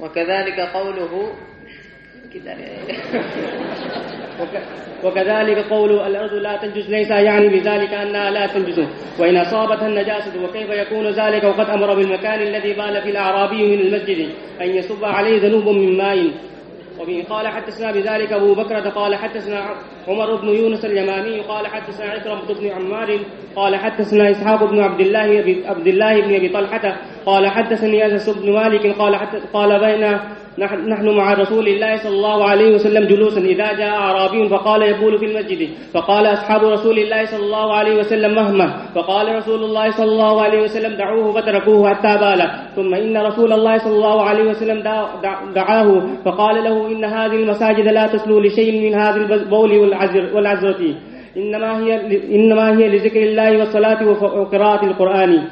وَكَذَلِكَ قَوْلُهُ كده. وك- وكذلك قول الأرض لا تنجس ليس يعني بذلك أنها لا تنجس. وإن أصابتها النجاسة وكيف يكون ذلك؟ وقد أمر بالمكان الذي بال في الأعرابي من المسجد أن يصب عليه ذنوب من ماء. وبه قال حدثنا بذلك أبو بكرة قال حدثنا عمر بن يونس اليماني قال حدثنا عكرمة بن عمار قال حدثنا إسحاق بن عبد الله عبد الله بن أبي طلحة قال حدثني أنس بن مالك قال قال بين نحن مع رسول الله صلى الله عليه وسلم جلوسا إذا جاء أعرابي فقال يبول في المسجد. فقال أصحاب رسول الله صلى الله عليه وسلم مهما. فقال رسول الله صلى الله عليه وسلم دعوه فتركوه حتى بال. ثم إن رسول الله صلى الله عليه وسلم دعاه. فقال له إن هذه المساجد لا تسلو لشيء من هذا البول والعزرة. إنما هي إنما هي لذكر الله والصلاة وقراءة القرآن.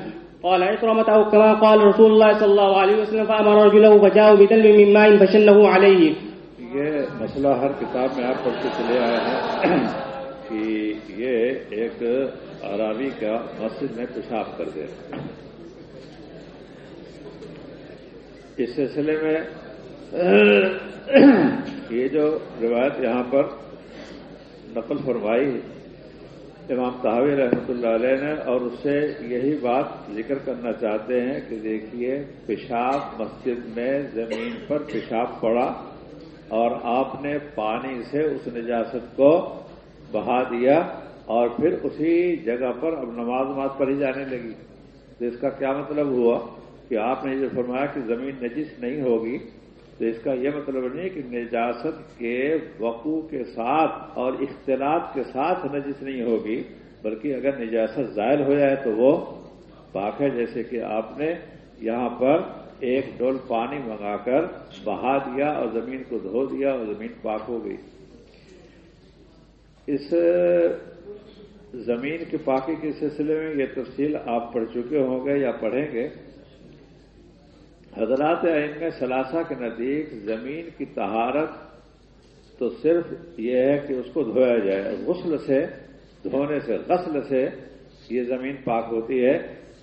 قال عكرمة كما قال رسول الله صلى الله عليه وسلم فأمر رجله فجاءوا بدلو من ماء فشنه عليه. یہ مسئلہ ہر کتاب میں آپ پڑھتے چلے آئے ہیں کہ یہ ایک عرابی کا مسجد میں پیشاب کر دے۔ اس سلسلے میں یہ جو روایت یہاں پر نقل فرمائی امام تحاوی رحمۃ اللہ علیہ نے اور اس سے یہی بات ذکر کرنا چاہتے ہیں کہ دیکھیے پیشاب مسجد میں زمین پر پیشاب پڑا اور آپ نے پانی سے اس نجاست کو بہا دیا اور پھر اسی جگہ پر اب نماز نماز پڑھی جانے لگی۔ تو اس کا کیا مطلب ہوا کہ آپ نے یہ فرمایا کہ زمین نجس نہیں ہوگی؟ تو اس کا یہ مطلب نہیں کہ نجاست کے وقوع کے ساتھ اور اختلاط کے ساتھ نجس نہیں ہوگی، بلکہ اگر نجاست زائل ہو جائے تو وہ پاک ہے، جیسے کہ آپ نے یہاں پر ایک ڈول پانی منگا کر بہا دیا اور زمین کو دھو دیا اور زمین پاک ہو گئی۔ اس زمین کے پاکی کے سلسلے میں یہ تفصیل آپ پڑھ چکے ہوں گے یا پڑھیں گے۔ حضرات علم ثلاثہ کے نزدیک زمین کی تہارت تو صرف یہ ہے کہ اس کو دھویا جائے، غسل سے، دھونے سے، غسل سے یہ زمین پاک ہوتی ہے،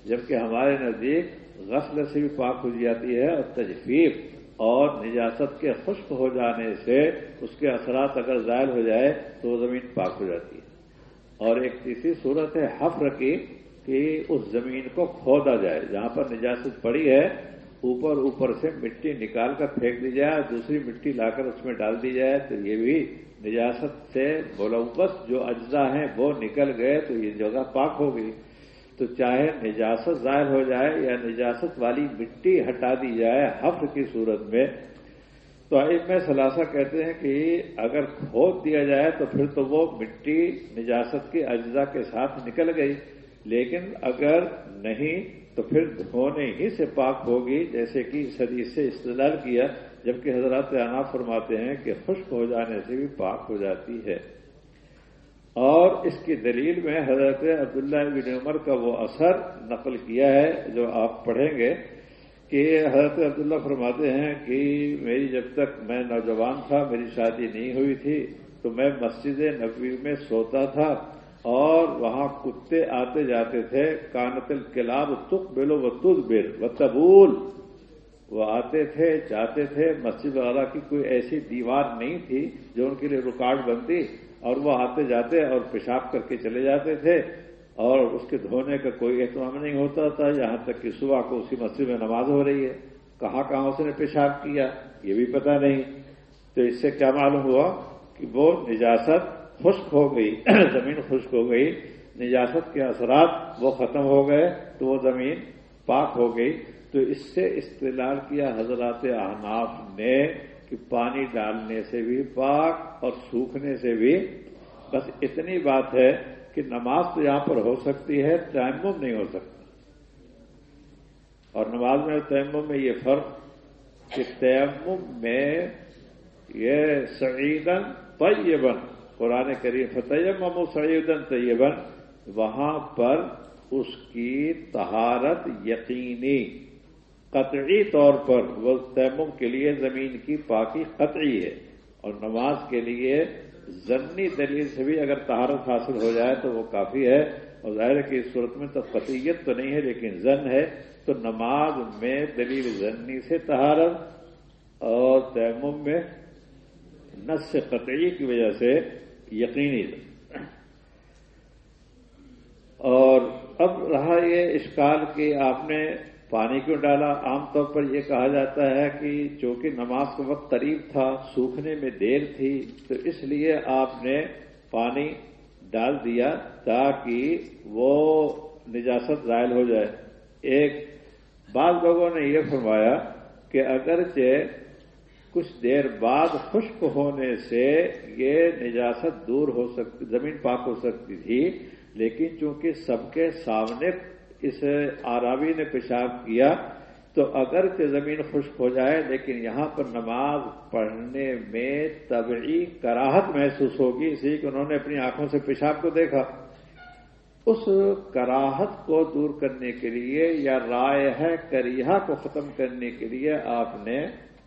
جبکہ ہمارے نزدیک غسل سے بھی پاک ہو جاتی ہے اور تجفیف اور نجاست کے خشک ہو جانے سے اس کے اثرات اگر ظاہر ہو جائے تو وہ زمین پاک ہو جاتی ہے۔ اور ایک تیسری صورت ہے حفر کی، کہ اس زمین کو کھودا جائے، جہاں پر نجاست پڑی ہے اوپر اوپر سے مٹی نکال کر پھینک دی جائے، دوسری مٹی لا کر اس میں ڈال دی جائے، تو یہ بھی نجاست سے ملوث جو اجزاء ہیں وہ نکل گئے، تو یہ جگہ پاک ہو گئی۔ تو چاہے نجاست ظاہر ہو جائے یا نجاست والی مٹی ہٹا دی جائے حفر کی صورت میں، تو اب میں ثلاثہ کہتے ہیں کہ اگر کھود دیا جائے تو پھر تو وہ مٹی نجاست کے اجزاء کے ساتھ نکل گئی۔ لیکن اگر نہیں تو پھر دھونے ہی سے پاک ہوگی، جیسے کہ اس حدیث سے استدلال کیا، جبکہ حضرات آنا فرماتے ہیں کہ خشک ہو جانے سے بھی پاک ہو جاتی ہے۔ اور اس کی دلیل میں حضرت عبداللہ بن عمر کا وہ اثر نقل کیا ہے، جو آپ پڑھیں گے، کہ حضرت عبداللہ فرماتے ہیں کہ میری جب تک میں نوجوان تھا، میری شادی نہیں ہوئی تھی، تو میں مسجد نبوی میں سوتا تھا۔ اور وہاں کتے آتے جاتے تھے، کانت الکلاب تک بلو و تد بل و تبول۔ وہ آتے تھے، جاتے تھے۔ مسجد والا کی کوئی ایسی دیوار نہیں تھی جو ان کے لیے رکاوٹ بنتی۔ اور وہ آتے جاتے اور پیشاب کر کے چلے جاتے تھے۔ اور اس کے دھونے کا کوئی اہتمام نہیں ہوتا تھا۔ یہاں تک کہ صبح کو اسی مسجد میں نماز ہو رہی ہے۔ کہاں کہاں اس نے پیشاب کیا؟ یہ بھی پتہ نہیں۔ تو اس سے کیا معلوم ہوا کہ وہ نجاست خشک ہو گئی، زمین خشک ہو گئی، نجاست کے اثرات وہ ختم ہو گئے تو وہ زمین پاک ہو گئی۔ تو اس سے استعلال کیا حضرات احناف نے کہ پانی ڈالنے سے بھی پاک اور سوکھنے سے بھی۔ بس اتنی بات ہے کہ نماز تو یہاں پر ہو سکتی ہے، تیمم نہیں ہو سکتا۔ اور نماز میں تیمم میں یہ فرق کہ تیمم میں یہ سعیدن طیبن قرآن کریم فتح ممو سعیدن طیبن وہاں پر اس کی تہارت یقینی، قطعی طور پر وہ تیمم کے لیے زمین کی پاکی قطعی ہے اور نماز کے لیے ضنی دلیل سے بھی اگر تہارت حاصل ہو جائے تو وہ کافی ہے اور ظاہر کی صورت میں تو قطعیت تو نہیں ہے لیکن زن ہے، تو نماز میں دلیل ضنی سے تہارت اور تیمم میں نس قطعی کی وجہ سے یقینی اور اب رہا یہ اشکال کہ آپ نے پانی کیوں ڈالا؟ عام طور پر یہ کہا جاتا ہے کہ چونکہ نماز کا وقت قریب تھا، سوکھنے میں دیر تھی، تو اس لیے آپ نے پانی ڈال دیا تاکہ وہ نجاست ظاہر ہو جائے۔ ایک بعض لوگوں نے یہ فرمایا کہ اگرچہ کچھ دیر بعد خشک ہونے سے یہ نجاست دور ہو سکتی زمین پاک ہو سکتی تھی، لیکن چونکہ سب کے سامنے اس آراوی نے پیشاب کیا، تو اگر کہ زمین خشک ہو جائے، لیکن یہاں پر نماز پڑھنے میں طبعی کراہت محسوس ہوگی، اس لیے کہ انہوں نے اپنی آنکھوں سے پیشاب کو دیکھا۔ اس کراہت کو دور کرنے کے لیے یا رائے ہے کریہ کو ختم کرنے کے لیے آپ نے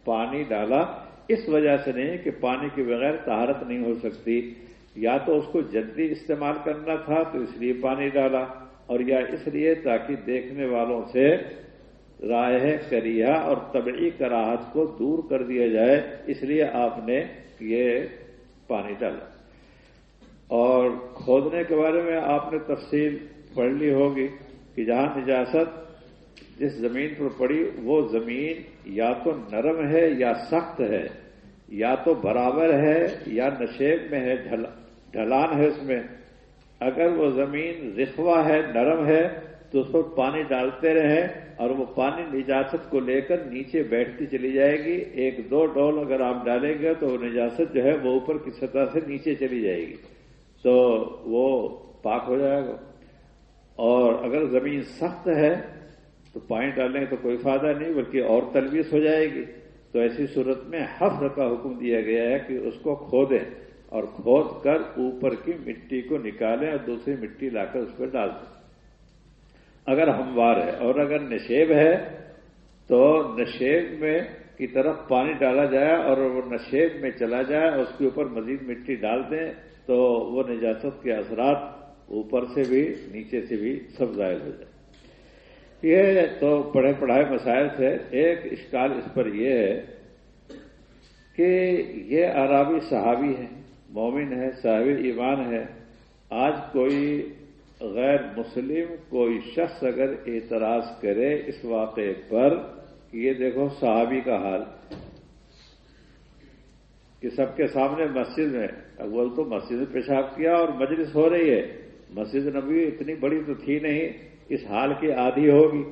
پانی ڈالا، اس وجہ سے نہیں کہ پانی کے بغیر تہارت نہیں ہو سکتی۔ یا تو اس کو جلدی استعمال کرنا تھا تو اس لیے پانی ڈالا، اور یا اس لیے تاکہ دیکھنے والوں سے رائے کریا اور طبعی کراہت کو دور کر دیا جائے، اس لیے آپ نے یہ پانی ڈالا۔ اور کھودنے کے بارے میں آپ نے تفصیل پڑھ لی ہوگی کہ جہاں نجاست جس زمین پر پڑی، وہ زمین یا تو نرم ہے یا سخت ہے، یا تو برابر ہے یا نشیب میں ہے ڈھلان ہے اس میں۔ اگر وہ زمین رخوا ہے، نرم ہے، تو اس پر پانی ڈالتے رہیں اور وہ پانی نجاست کو لے کر نیچے بیٹھتی چلی جائے گی۔ ایک دو ڈول اگر آپ ڈالیں گے تو وہ نجاست جو ہے وہ اوپر کی سطح سے نیچے چلی جائے گی۔ تو وہ پاک ہو جائے گا۔ اور اگر زمین سخت ہے تو پانی ڈالنے تو کوئی فائدہ نہیں، بلکہ اور تلویز ہو جائے گی۔ تو ایسی صورت میں حفر کا حکم دیا گیا ہے کہ اس کو کھودیں اور کھود کر اوپر کی مٹی کو نکالیں اور دوسری مٹی لا کر اس پہ ڈال دیں۔ اگر ہموار ہے اور اگر نشیب ہے، تو نشیب میں کی طرف پانی ڈالا جائے اور وہ نشیب میں چلا جائے اور اس کے اوپر مزید مٹی ڈال دیں، تو وہ نجاست کے اثرات اوپر سے بھی، نیچے سے بھی سب ظاہر ہو جائے یہ تو پڑھے پڑھائے مسائل سے ایک اشکال اس پر یہ ہے کہ یہ عرابی صحابی ہے مومن ہے صاحب ایمان ہے آج کوئی غیر مسلم، کوئی شخص اگر اعتراض کرے اس واقعے پر، یہ دیکھو صحابی کا حال۔ کہ سب کے سامنے مسجد میں، اول تو مسجد میں پیشاب کیا اور مجلس ہو رہی ہے۔ مسجد نبی اتنی بڑی تو تھی نہیں۔ اس حال کی آدھی ہوگی۔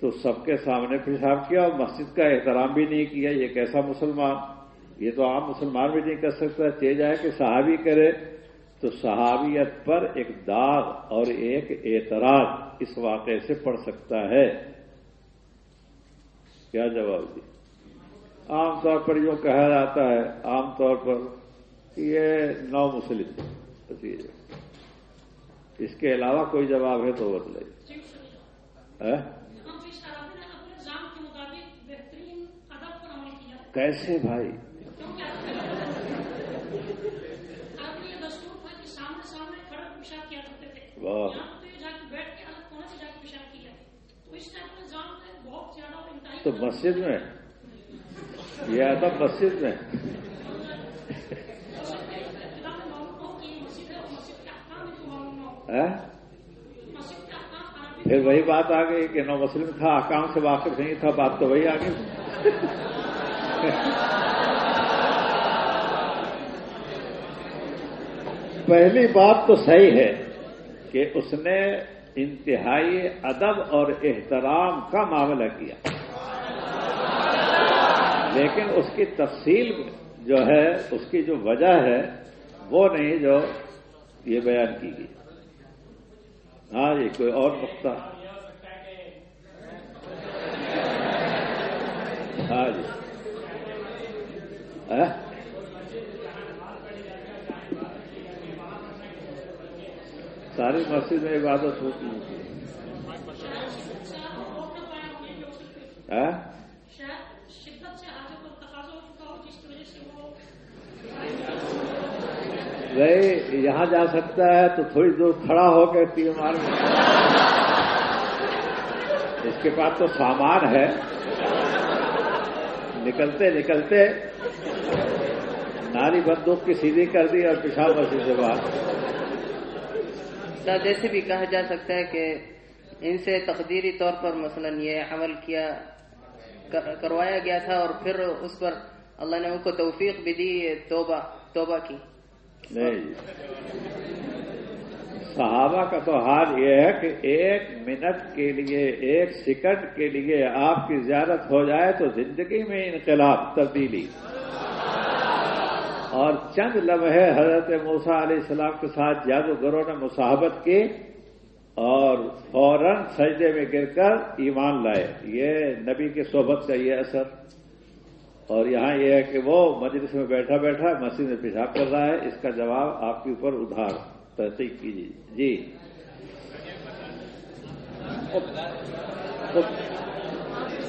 تو سب کے سامنے پیشاب کیا اور مسجد کا احترام بھی نہیں کیا، یہ کیسا مسلمان؟ یہ تو عام مسلمان بھی نہیں کر سکتا۔ چاہے جائے کہ صحابی کرے۔ تو صحابیت پر ایک داغ اور ایک اعتراض اس واقعے سے پڑ سکتا ہے۔ کیا جواب دی؟ عام طور پر جو کہا جاتا ہے، عام طور پر یہ نو مسلم۔ جی۔ اس کے علاوہ کوئی جواب ہے تو بتلائیے۔ ہاں؟ کیسے بھائی؟ تو مسجد میں۔ یہ ادب مسجد میں۔ پھر وہی بات آ گئی کہ نو مسلم تھا آکام سے واقف نہیں تھا، بات تو وہی آ گئی۔ پہلی بات تو صحیح ہے کہ اس نے انتہائی ادب اور احترام کا معاملہ کیا۔ لیکن اس کی تفصیل جو ہے، اس کی جو وجہ ہے، وہ نہیں جو یہ بیان کی گئی۔ ہاں جی کوئی اور نقطہ۔ ہاں جی۔ ہاں؟ ساری مسجد میں عبادت ہوتی ہے۔ ہاں؟ گئے یہاں جا سکتا ہے تو تھوڑی دور کھڑا ہو کے تیر مار اس کے پاس تو سامان ہے۔ نکلتے نکلتے ناری بندوق کی سیدھی کر دی اور پیشاب مسجد سے باہر۔ جیسے بھی کہا جا سکتا ہے کہ ان سے تقدیری طور پر مثلا یہ عمل کیا کروایا گیا تھا اور پھر اس پر اللہ نے ان کو توفیق بھی دی توبہ توبہ کی۔ نہیں۔ صحابہ کا تو حال یہ ہے کہ ایک منٹ کے لیے، ایک سیکنڈ کے لیے آپ کی زیارت ہو جائے تو زندگی میں انقلاب تبدیلی۔ اور چند لمحے حضرت موسا علیہ السلام کے ساتھ جادوگروں نے مصاحبت کی اور فوراً سجدے میں گر کر ایمان لائے۔ یہ نبی کی صحبت کا یہ اثر۔ اور یہاں یہ ہے کہ وہ مجلس میں بیٹھا بیٹھا مسجد میں پیشاب کر رہا ہے۔ اس کا جواب آپ کے اوپر ادھار۔ تحقیق کیجیے۔ جی۔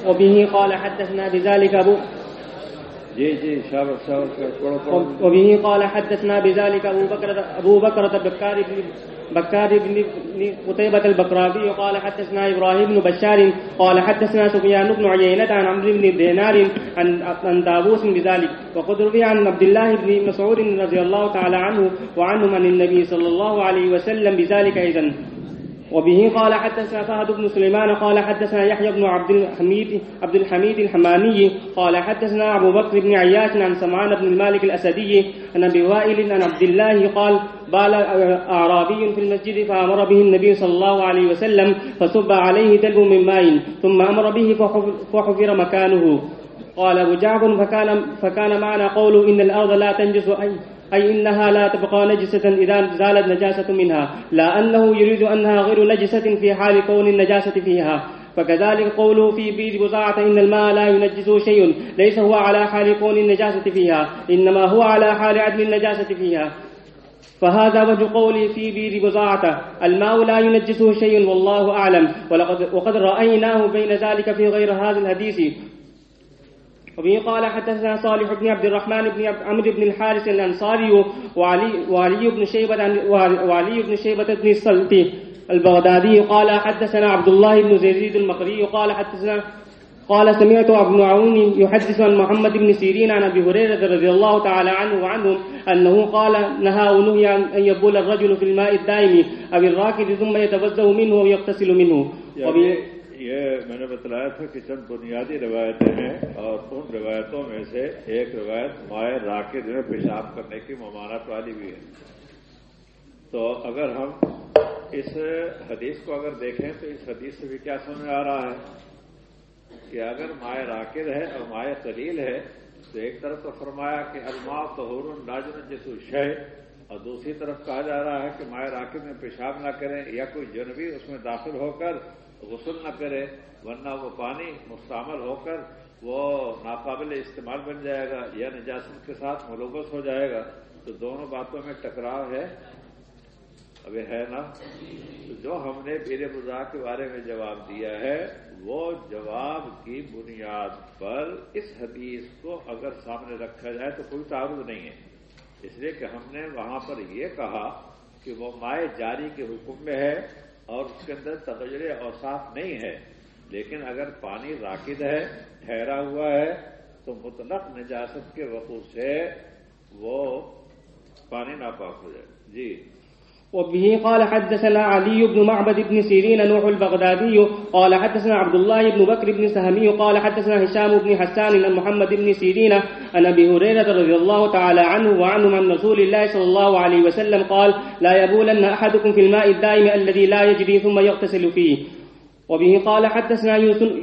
وبه قال حدثنا بذلك أبو وبه قال حدثنا بذلك أبو بكر أبو بكر بكار بن بكار بن قتيبة البكراوي قال حدثنا إبراهيم بن بشار قال حدثنا سفيان بن عيينة عن عمرو بن دينار عن عن داووس بذلك. وقد روي عن عبد الله بن مسعود رضي الله تعالى عنه وعنهم عن النبي صلى الله عليه وسلم بذلك أيضا. وبه قال حدثنا فهد بن سليمان قال حدثنا يحيى بن عبد الحميد عبد الحميد الحماني قال حدثنا أبو بكر بن عياش عن سمعان بن المالك الأسدي عن أبي وائل عن عبد الله قال بال أعرابي في المسجد فأمر به النبي صلى الله عليه وسلم فصب عليه دلو من ماء ثم أمر به فحفر مكانه. قال أبو جعفر فكان فكان معنى قوله إن الأرض لا تنجس أي أي إنها لا تبقى نجسة إذا زالت نجاسة منها لا يريد أنها غير نجسة في حال كون النجاسة فيها. فكذلك قوله في بيد بضاعة إن الماء لا ينجسه شيء ليس هو على حال كون النجاسة فيها إنما هو على حال عدم النجاسة فيها. فهذا وجه قولي في بيد بضاعة الماء لا ينجسه شيء والله أعلم. ولقد وقد رأيناه بين ذلك في غير هذا الحديث. وبه قال حدثنا صالح بن عبد الرحمن بن عمرو بن الحارث الأنصاري وعلي وعلي بن شيبة وعلي بن شيبة بن السلطي البغدادي. قال حدثنا عبد الله بن زيد المقري. قال حدثنا قال سمعت ابن عون يحدث عن محمد بن سيرين عن أبي هريرة رضي الله تعالى عنه وعنهم أنه قال نهى ونهي أن يبول الرجل في الماء الدائم أو الراكد ثم يتوزأ منه ويغتسل منه. یہ میں نے بتلایا تھا کہ چند بنیادی روایتیں ہیں اور ان روایتوں میں سے ایک روایت مائع راکد میں پیشاب کرنے کی ممانت والی بھی ہے۔ تو اگر ہم اس حدیث کو اگر دیکھیں تو اس حدیث سے بھی کیا سمجھ آ رہا ہے کہ اگر مائع راکد ہے اور مائع قلیل ہے تو ایک طرف تو فرمایا کہ الما طہور ناجن جسو شہ اور دوسری طرف کہا جا رہا ہے کہ مائع راکد میں پیشاب نہ کریں یا کوئی جنوبی اس میں داخل ہو کر غسل نہ کرے، ورنہ وہ پانی مستعمل ہو کر وہ ناقابل استعمال بن جائے گا، یا نجاست کے ساتھ ملوث ہو جائے گا۔ تو دونوں باتوں میں ٹکراؤ ہے۔ ابھی ہے نا، تو جو ہم نے پیر بزا کے بارے میں جواب دیا ہے، وہ جواب کی بنیاد پر اس حدیث کو اگر سامنے رکھا جائے تو کوئی تعارف نہیں ہے۔ اس لیے کہ ہم نے وہاں پر یہ کہا کہ وہ مائع جاری کے حکم میں ہے۔ اور اس کے اندر تغیر اور صاف نہیں ہے، لیکن اگر پانی راکد ہے، ٹھہرا ہوا ہے، تو مطلق نجاست کے وقوع سے وہ پانی ناپاک ہو جائے۔ جی۔ وبه قال حدثنا علي بن معبد بن سيرين نوح البغدادي قال حدثنا عبد الله بن بكر بن سهمي قال حدثنا هشام بن حسان عن محمد بن سيرين عن أبي هريرة رضي الله تعالى عنه وعنه عن رسول الله صلى الله عليه وسلم قال لا يبولن أحدكم في الماء الدائم الذي لا يجري ثم يغتسل فيه. وبه قال حدثنا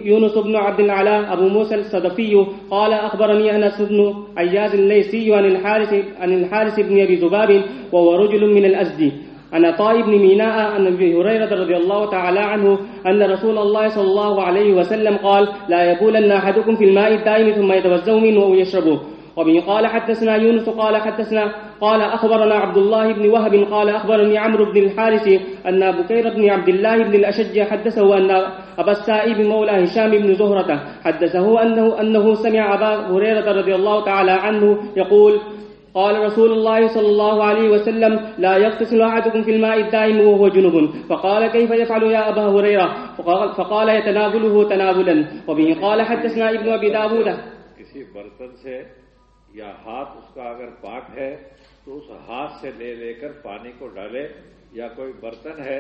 يونس بن عبد العلاء أبو موسى الصدفي قال أخبرني أنس بن عياز الليثي عن الحارث عن الحارث بن أبي ذباب وهو رجل من الأزدي. عن عطاء بن ميناء عن أبي هريرة رضي الله تعالى عنه أن رسول الله صلى الله عليه وسلم قال لا يبولن أحدكم في الماء الدائم ثم يتوزا منه ويشربه وبه قال حدثنا يونس قال حدثنا قال أخبرنا عبد الله بن وهب قال أخبرني عمرو بن الحارث أن بكير بن عبد الله بن الأشج حدثه أن أبا السائب مولى هشام بن زهرة حدثه انه أنه سمع أبا هريرة رضي الله تعالى عنه يقول قال رسول الله صلى الله عليه وسلم لا يغتسل احدكم في الماء الدائم وهو جنب. فقال كيف يفعل يا ابا هريره فقال, فقال يتناوله تناولا. وبه قال حدثنا ابن ابي داود. کسی برتن سے یا ہاتھ اس کا اگر پاک ہے تو اس ہاتھ سے لے لے کر پانی کو ڈالے یا کوئی برتن ہے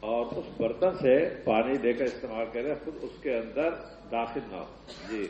اور اس برتن سے پانی لے کر استعمال کرے خود اس کے اندر داخل نہ ہو۔ جی۔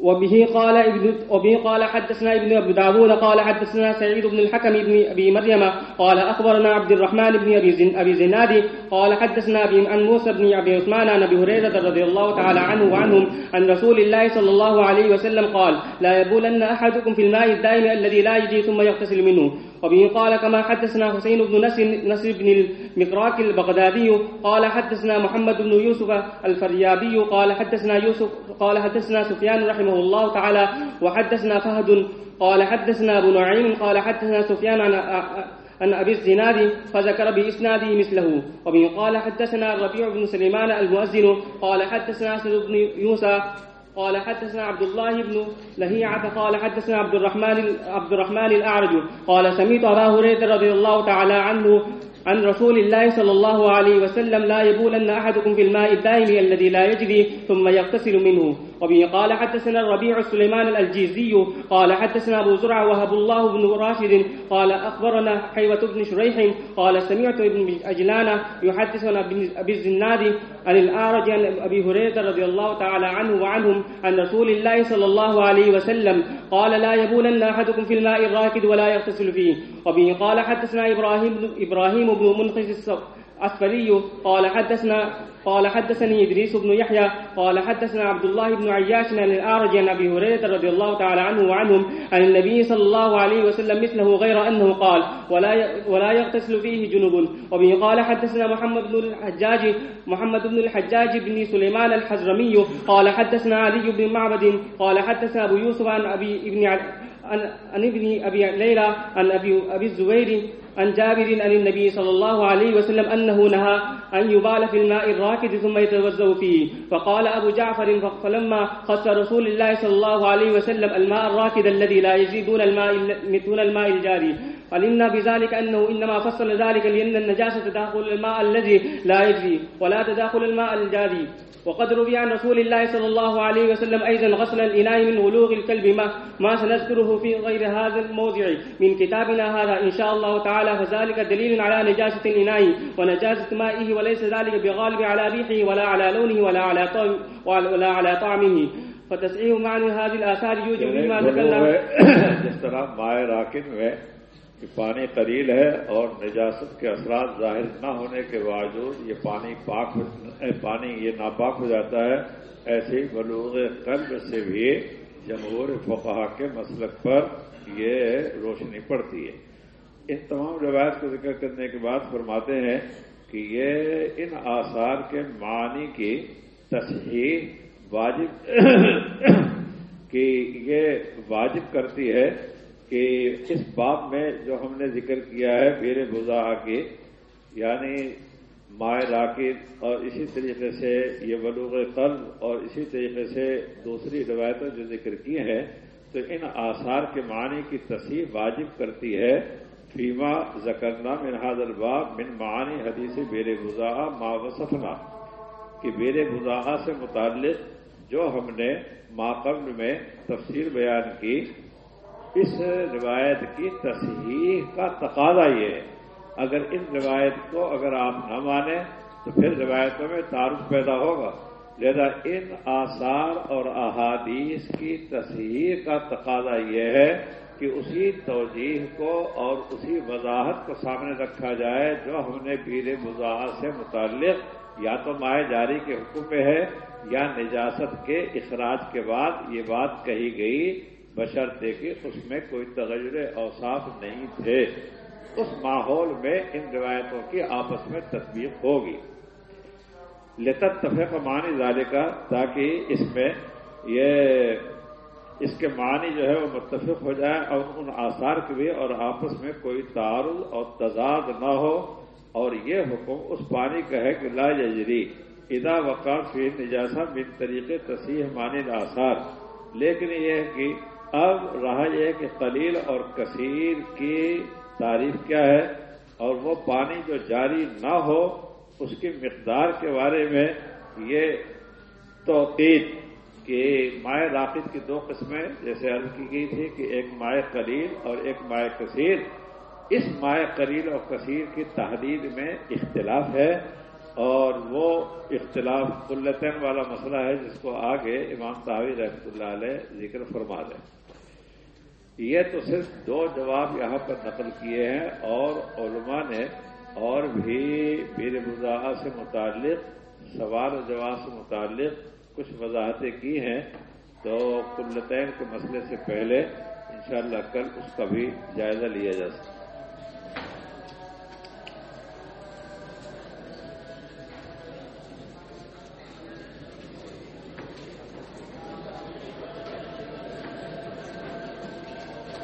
وبه قال ابن وبه قال حدثنا ابن أبي داود قال حدثنا سعيد بن الحكم بن أبي مريم قال أخبرنا عبد الرحمن بن أبي زن أبي زناد قال حدثنا ابي عن موسى بن أبي عثمان عن أبي هريرة رضي الله تعالى عنه وعنهم عن رسول الله صلى الله عليه وسلم قال لا يبولن أحدكم في الماء الدائم الذي لا يجي ثم يغتسل منه. وبه قال كما حدثنا حسين بن نصر نصر بن المقراك البغدادي قال حدثنا محمد بن يوسف الفريابي قال حدثنا يوسف قال حدثنا سفيان رحمه الله تعالى وحدثنا فهد قال حدثنا أبو نعيم قال حدثنا سفيان عن عن أبي الزناد فذكر باسناده مثله. وبه قال حدثنا الربيع بن سليمان المؤذن قال حدثنا سعد بن يوسى قال حدثنا عبد الله بن لهيعة قال حدثنا عبد الرحمن عبد الرحمن الأعرج قال سمعت أبا هريرة رضي الله تعالى عنه عن رسول الله صلى الله عليه وسلم لا يبولن أحدكم في الماء الدائم الذي لا يجري ثم يغتسل منه. وبه قال حدثنا الربيع سليمان الجيزي قال حدثنا أبو زرع وهب الله بن راشد قال أخبرنا حيوة بن شريح قال سمعت ابن أجلان يحدثنا أبي الزناد عن الأعرج عن أبي هريرة رضي الله تعالى عنه وعنهم عن رسول الله صلى الله عليه وسلم قال لا يبولن أحدكم في الماء الراكد ولا يغتسل فيه. وبه قال حدثنا إبراهيم إبراهيم بن منقذ الأسفلي قال حدثنا قال حدثني إدريس بن يحيى قال حدثنا عبد الله بن عياش عن الأعرج عن أبي هريرة رضي الله تعالى عنه وعنهم عن النبي صلى الله عليه وسلم مثله غير أنه قال ولا ولا يغتسل فيه جنوب وبه قال حدثنا محمد بن الحجاج محمد بن الحجاج بن سليمان الحزرمي قال حدثنا علي بن معبد قال حدثنا أبو يوسف عن أبي ابن عن ابن أبي ليلى عن ابي أبي الزبير عن جابر عن النبي صلى الله عليه وسلم أنه نهى أن يبال في الماء الراكد ثم يتوزا فيه. فقال أبو جعفر فلما خص رسول الله صلى الله عليه وسلم الماء الراكد الذي لا يجري دون الماء دون الماء الجاري علمنا بذلك انه انما فصل ذلك لان النجاسه تداخل الماء الذي لا يجري ولا تداخل الماء الجاري وقد روي عن رسول الله صلى الله عليه وسلم ايضا غسل الاناء من ولوغ الكلب ما, ما سنذكره في غير هذا الموضع من كتابنا هذا ان شاء الله تعالى فذلك دليل على نجاسه الاناء ونجاسه مائه وليس ذلك بغالب على ريحه ولا على لونه ولا على طعم ولا على طعمه فتصحيح معنى هذه الاثار يوجب بما ذكرنا جس طرح مائع راکن میں کہ پانی قلیل ہے اور نجاست کے اثرات ظاہر نہ ہونے کے باوجود یہ پانی پاک پانی یہ ناپاک ہو جاتا ہے ایسے ہی بلوغ قلب سے بھی جمہور فقہ کے مسلک پر یہ روشنی پڑتی ہے۔ ان تمام روایت کو ذکر کرنے کے بعد فرماتے ہیں کہ یہ ان آثار کے معنی کی تصحیح واجب کہ یہ واجب کرتی ہے کہ اس باب میں جو ہم نے ذکر کیا ہے بیر بزا کے یعنی مائع راکد اور اسی طریقے سے یہ بلوغ قلب اور اسی طریقے سے دوسری روایتیں جو ذکر کی ہیں، تو ان آثار کے معنی کی تصحیح واجب کرتی ہے، فیما زکرنا من حاضر الباب من معانی حدیث بیر گزا ما وصفنا، کہ بیر گزا سے متعلق جو ہم نے ماقبل میں تفصیل بیان کی اس روایت کی تصحیح کا تقاضا یہ ہے۔ اگر ان روایت کو اگر آپ نہ مانیں تو پھر روایتوں میں تعارف پیدا ہوگا۔ لہذا ان آثار اور احادیث کی تصحیح کا تقاضا یہ ہے کہ اسی توجیح کو اور اسی وضاحت کو سامنے رکھا جائے جو ہم نے پیر مزاحت سے متعلق یا تو مائع جاری کے حکم میں ہے یا نجاست کے اخراج کے بعد یہ بات کہی گئی بشرطے کہ اس میں کوئی تغیر اوصاف نہیں تھے۔ اس ماحول میں ان روایتوں کی آپس میں تصویر ہوگی۔ لطت تفیق معنی زالے کا تاکہ اس میں یہ اس کے معنی جو ہے وہ متفق ہو جائے اور ان آثار کے بھی اور آپس میں کوئی تعارض اور تضاد نہ ہو۔ اور یہ حکم اس پانی کا ہے کہ لا یجری ادا وقاف فی نجاسہ بن طریقے تصحیح معنی آثار لیکن یہ ہے کہ اب رہا یہ کہ قلیل اور کثیر کی تعریف کیا ہے اور وہ پانی جو جاری نہ ہو، اس کی مقدار کے بارے میں یہ توقید کہ مائع راکد کی دو قسمیں، جیسے عرض کی گئی تھی کہ ایک مائع قلیل اور ایک مائع کثیر، اس مائع قلیل اور کثیر کی تحدید میں اختلاف ہے اور وہ اختلاف کلتین والا مسئلہ ہے، جس کو آگے امام تحوی رحمۃ اللہ علیہ ذکر فرما دیں۔ یہ تو صرف دو جواب یہاں پر نقل کیے ہیں اور علماء نے اور بھی میر بزا سے متعلق، سوال و جواب سے متعلق کچھ وضاحتیں کی ہیں۔ تو کلتین کے مسئلے سے پہلے انشاءاللہ کل اس کا بھی جائزہ لیا جا سکتا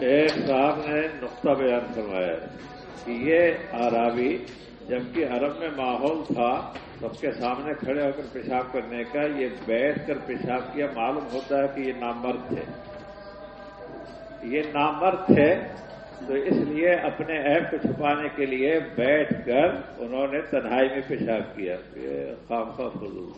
ایک صاحب نے نقطہ بیان فرمایا کہ یہ آرابی جبکہ عرب میں ماحول تھا سب کے سامنے کھڑے ہو کر پیشاب کرنے کا، یہ بیٹھ کر پیشاب کیا، معلوم ہوتا ہے کہ یہ نامرد تھے یہ نامرد تھے تو اس لیے اپنے ایپ کو چھپانے کے لیے بیٹھ کر انہوں نے تنہائی میں پیشاب کیا۔ خام خواہ فضول۔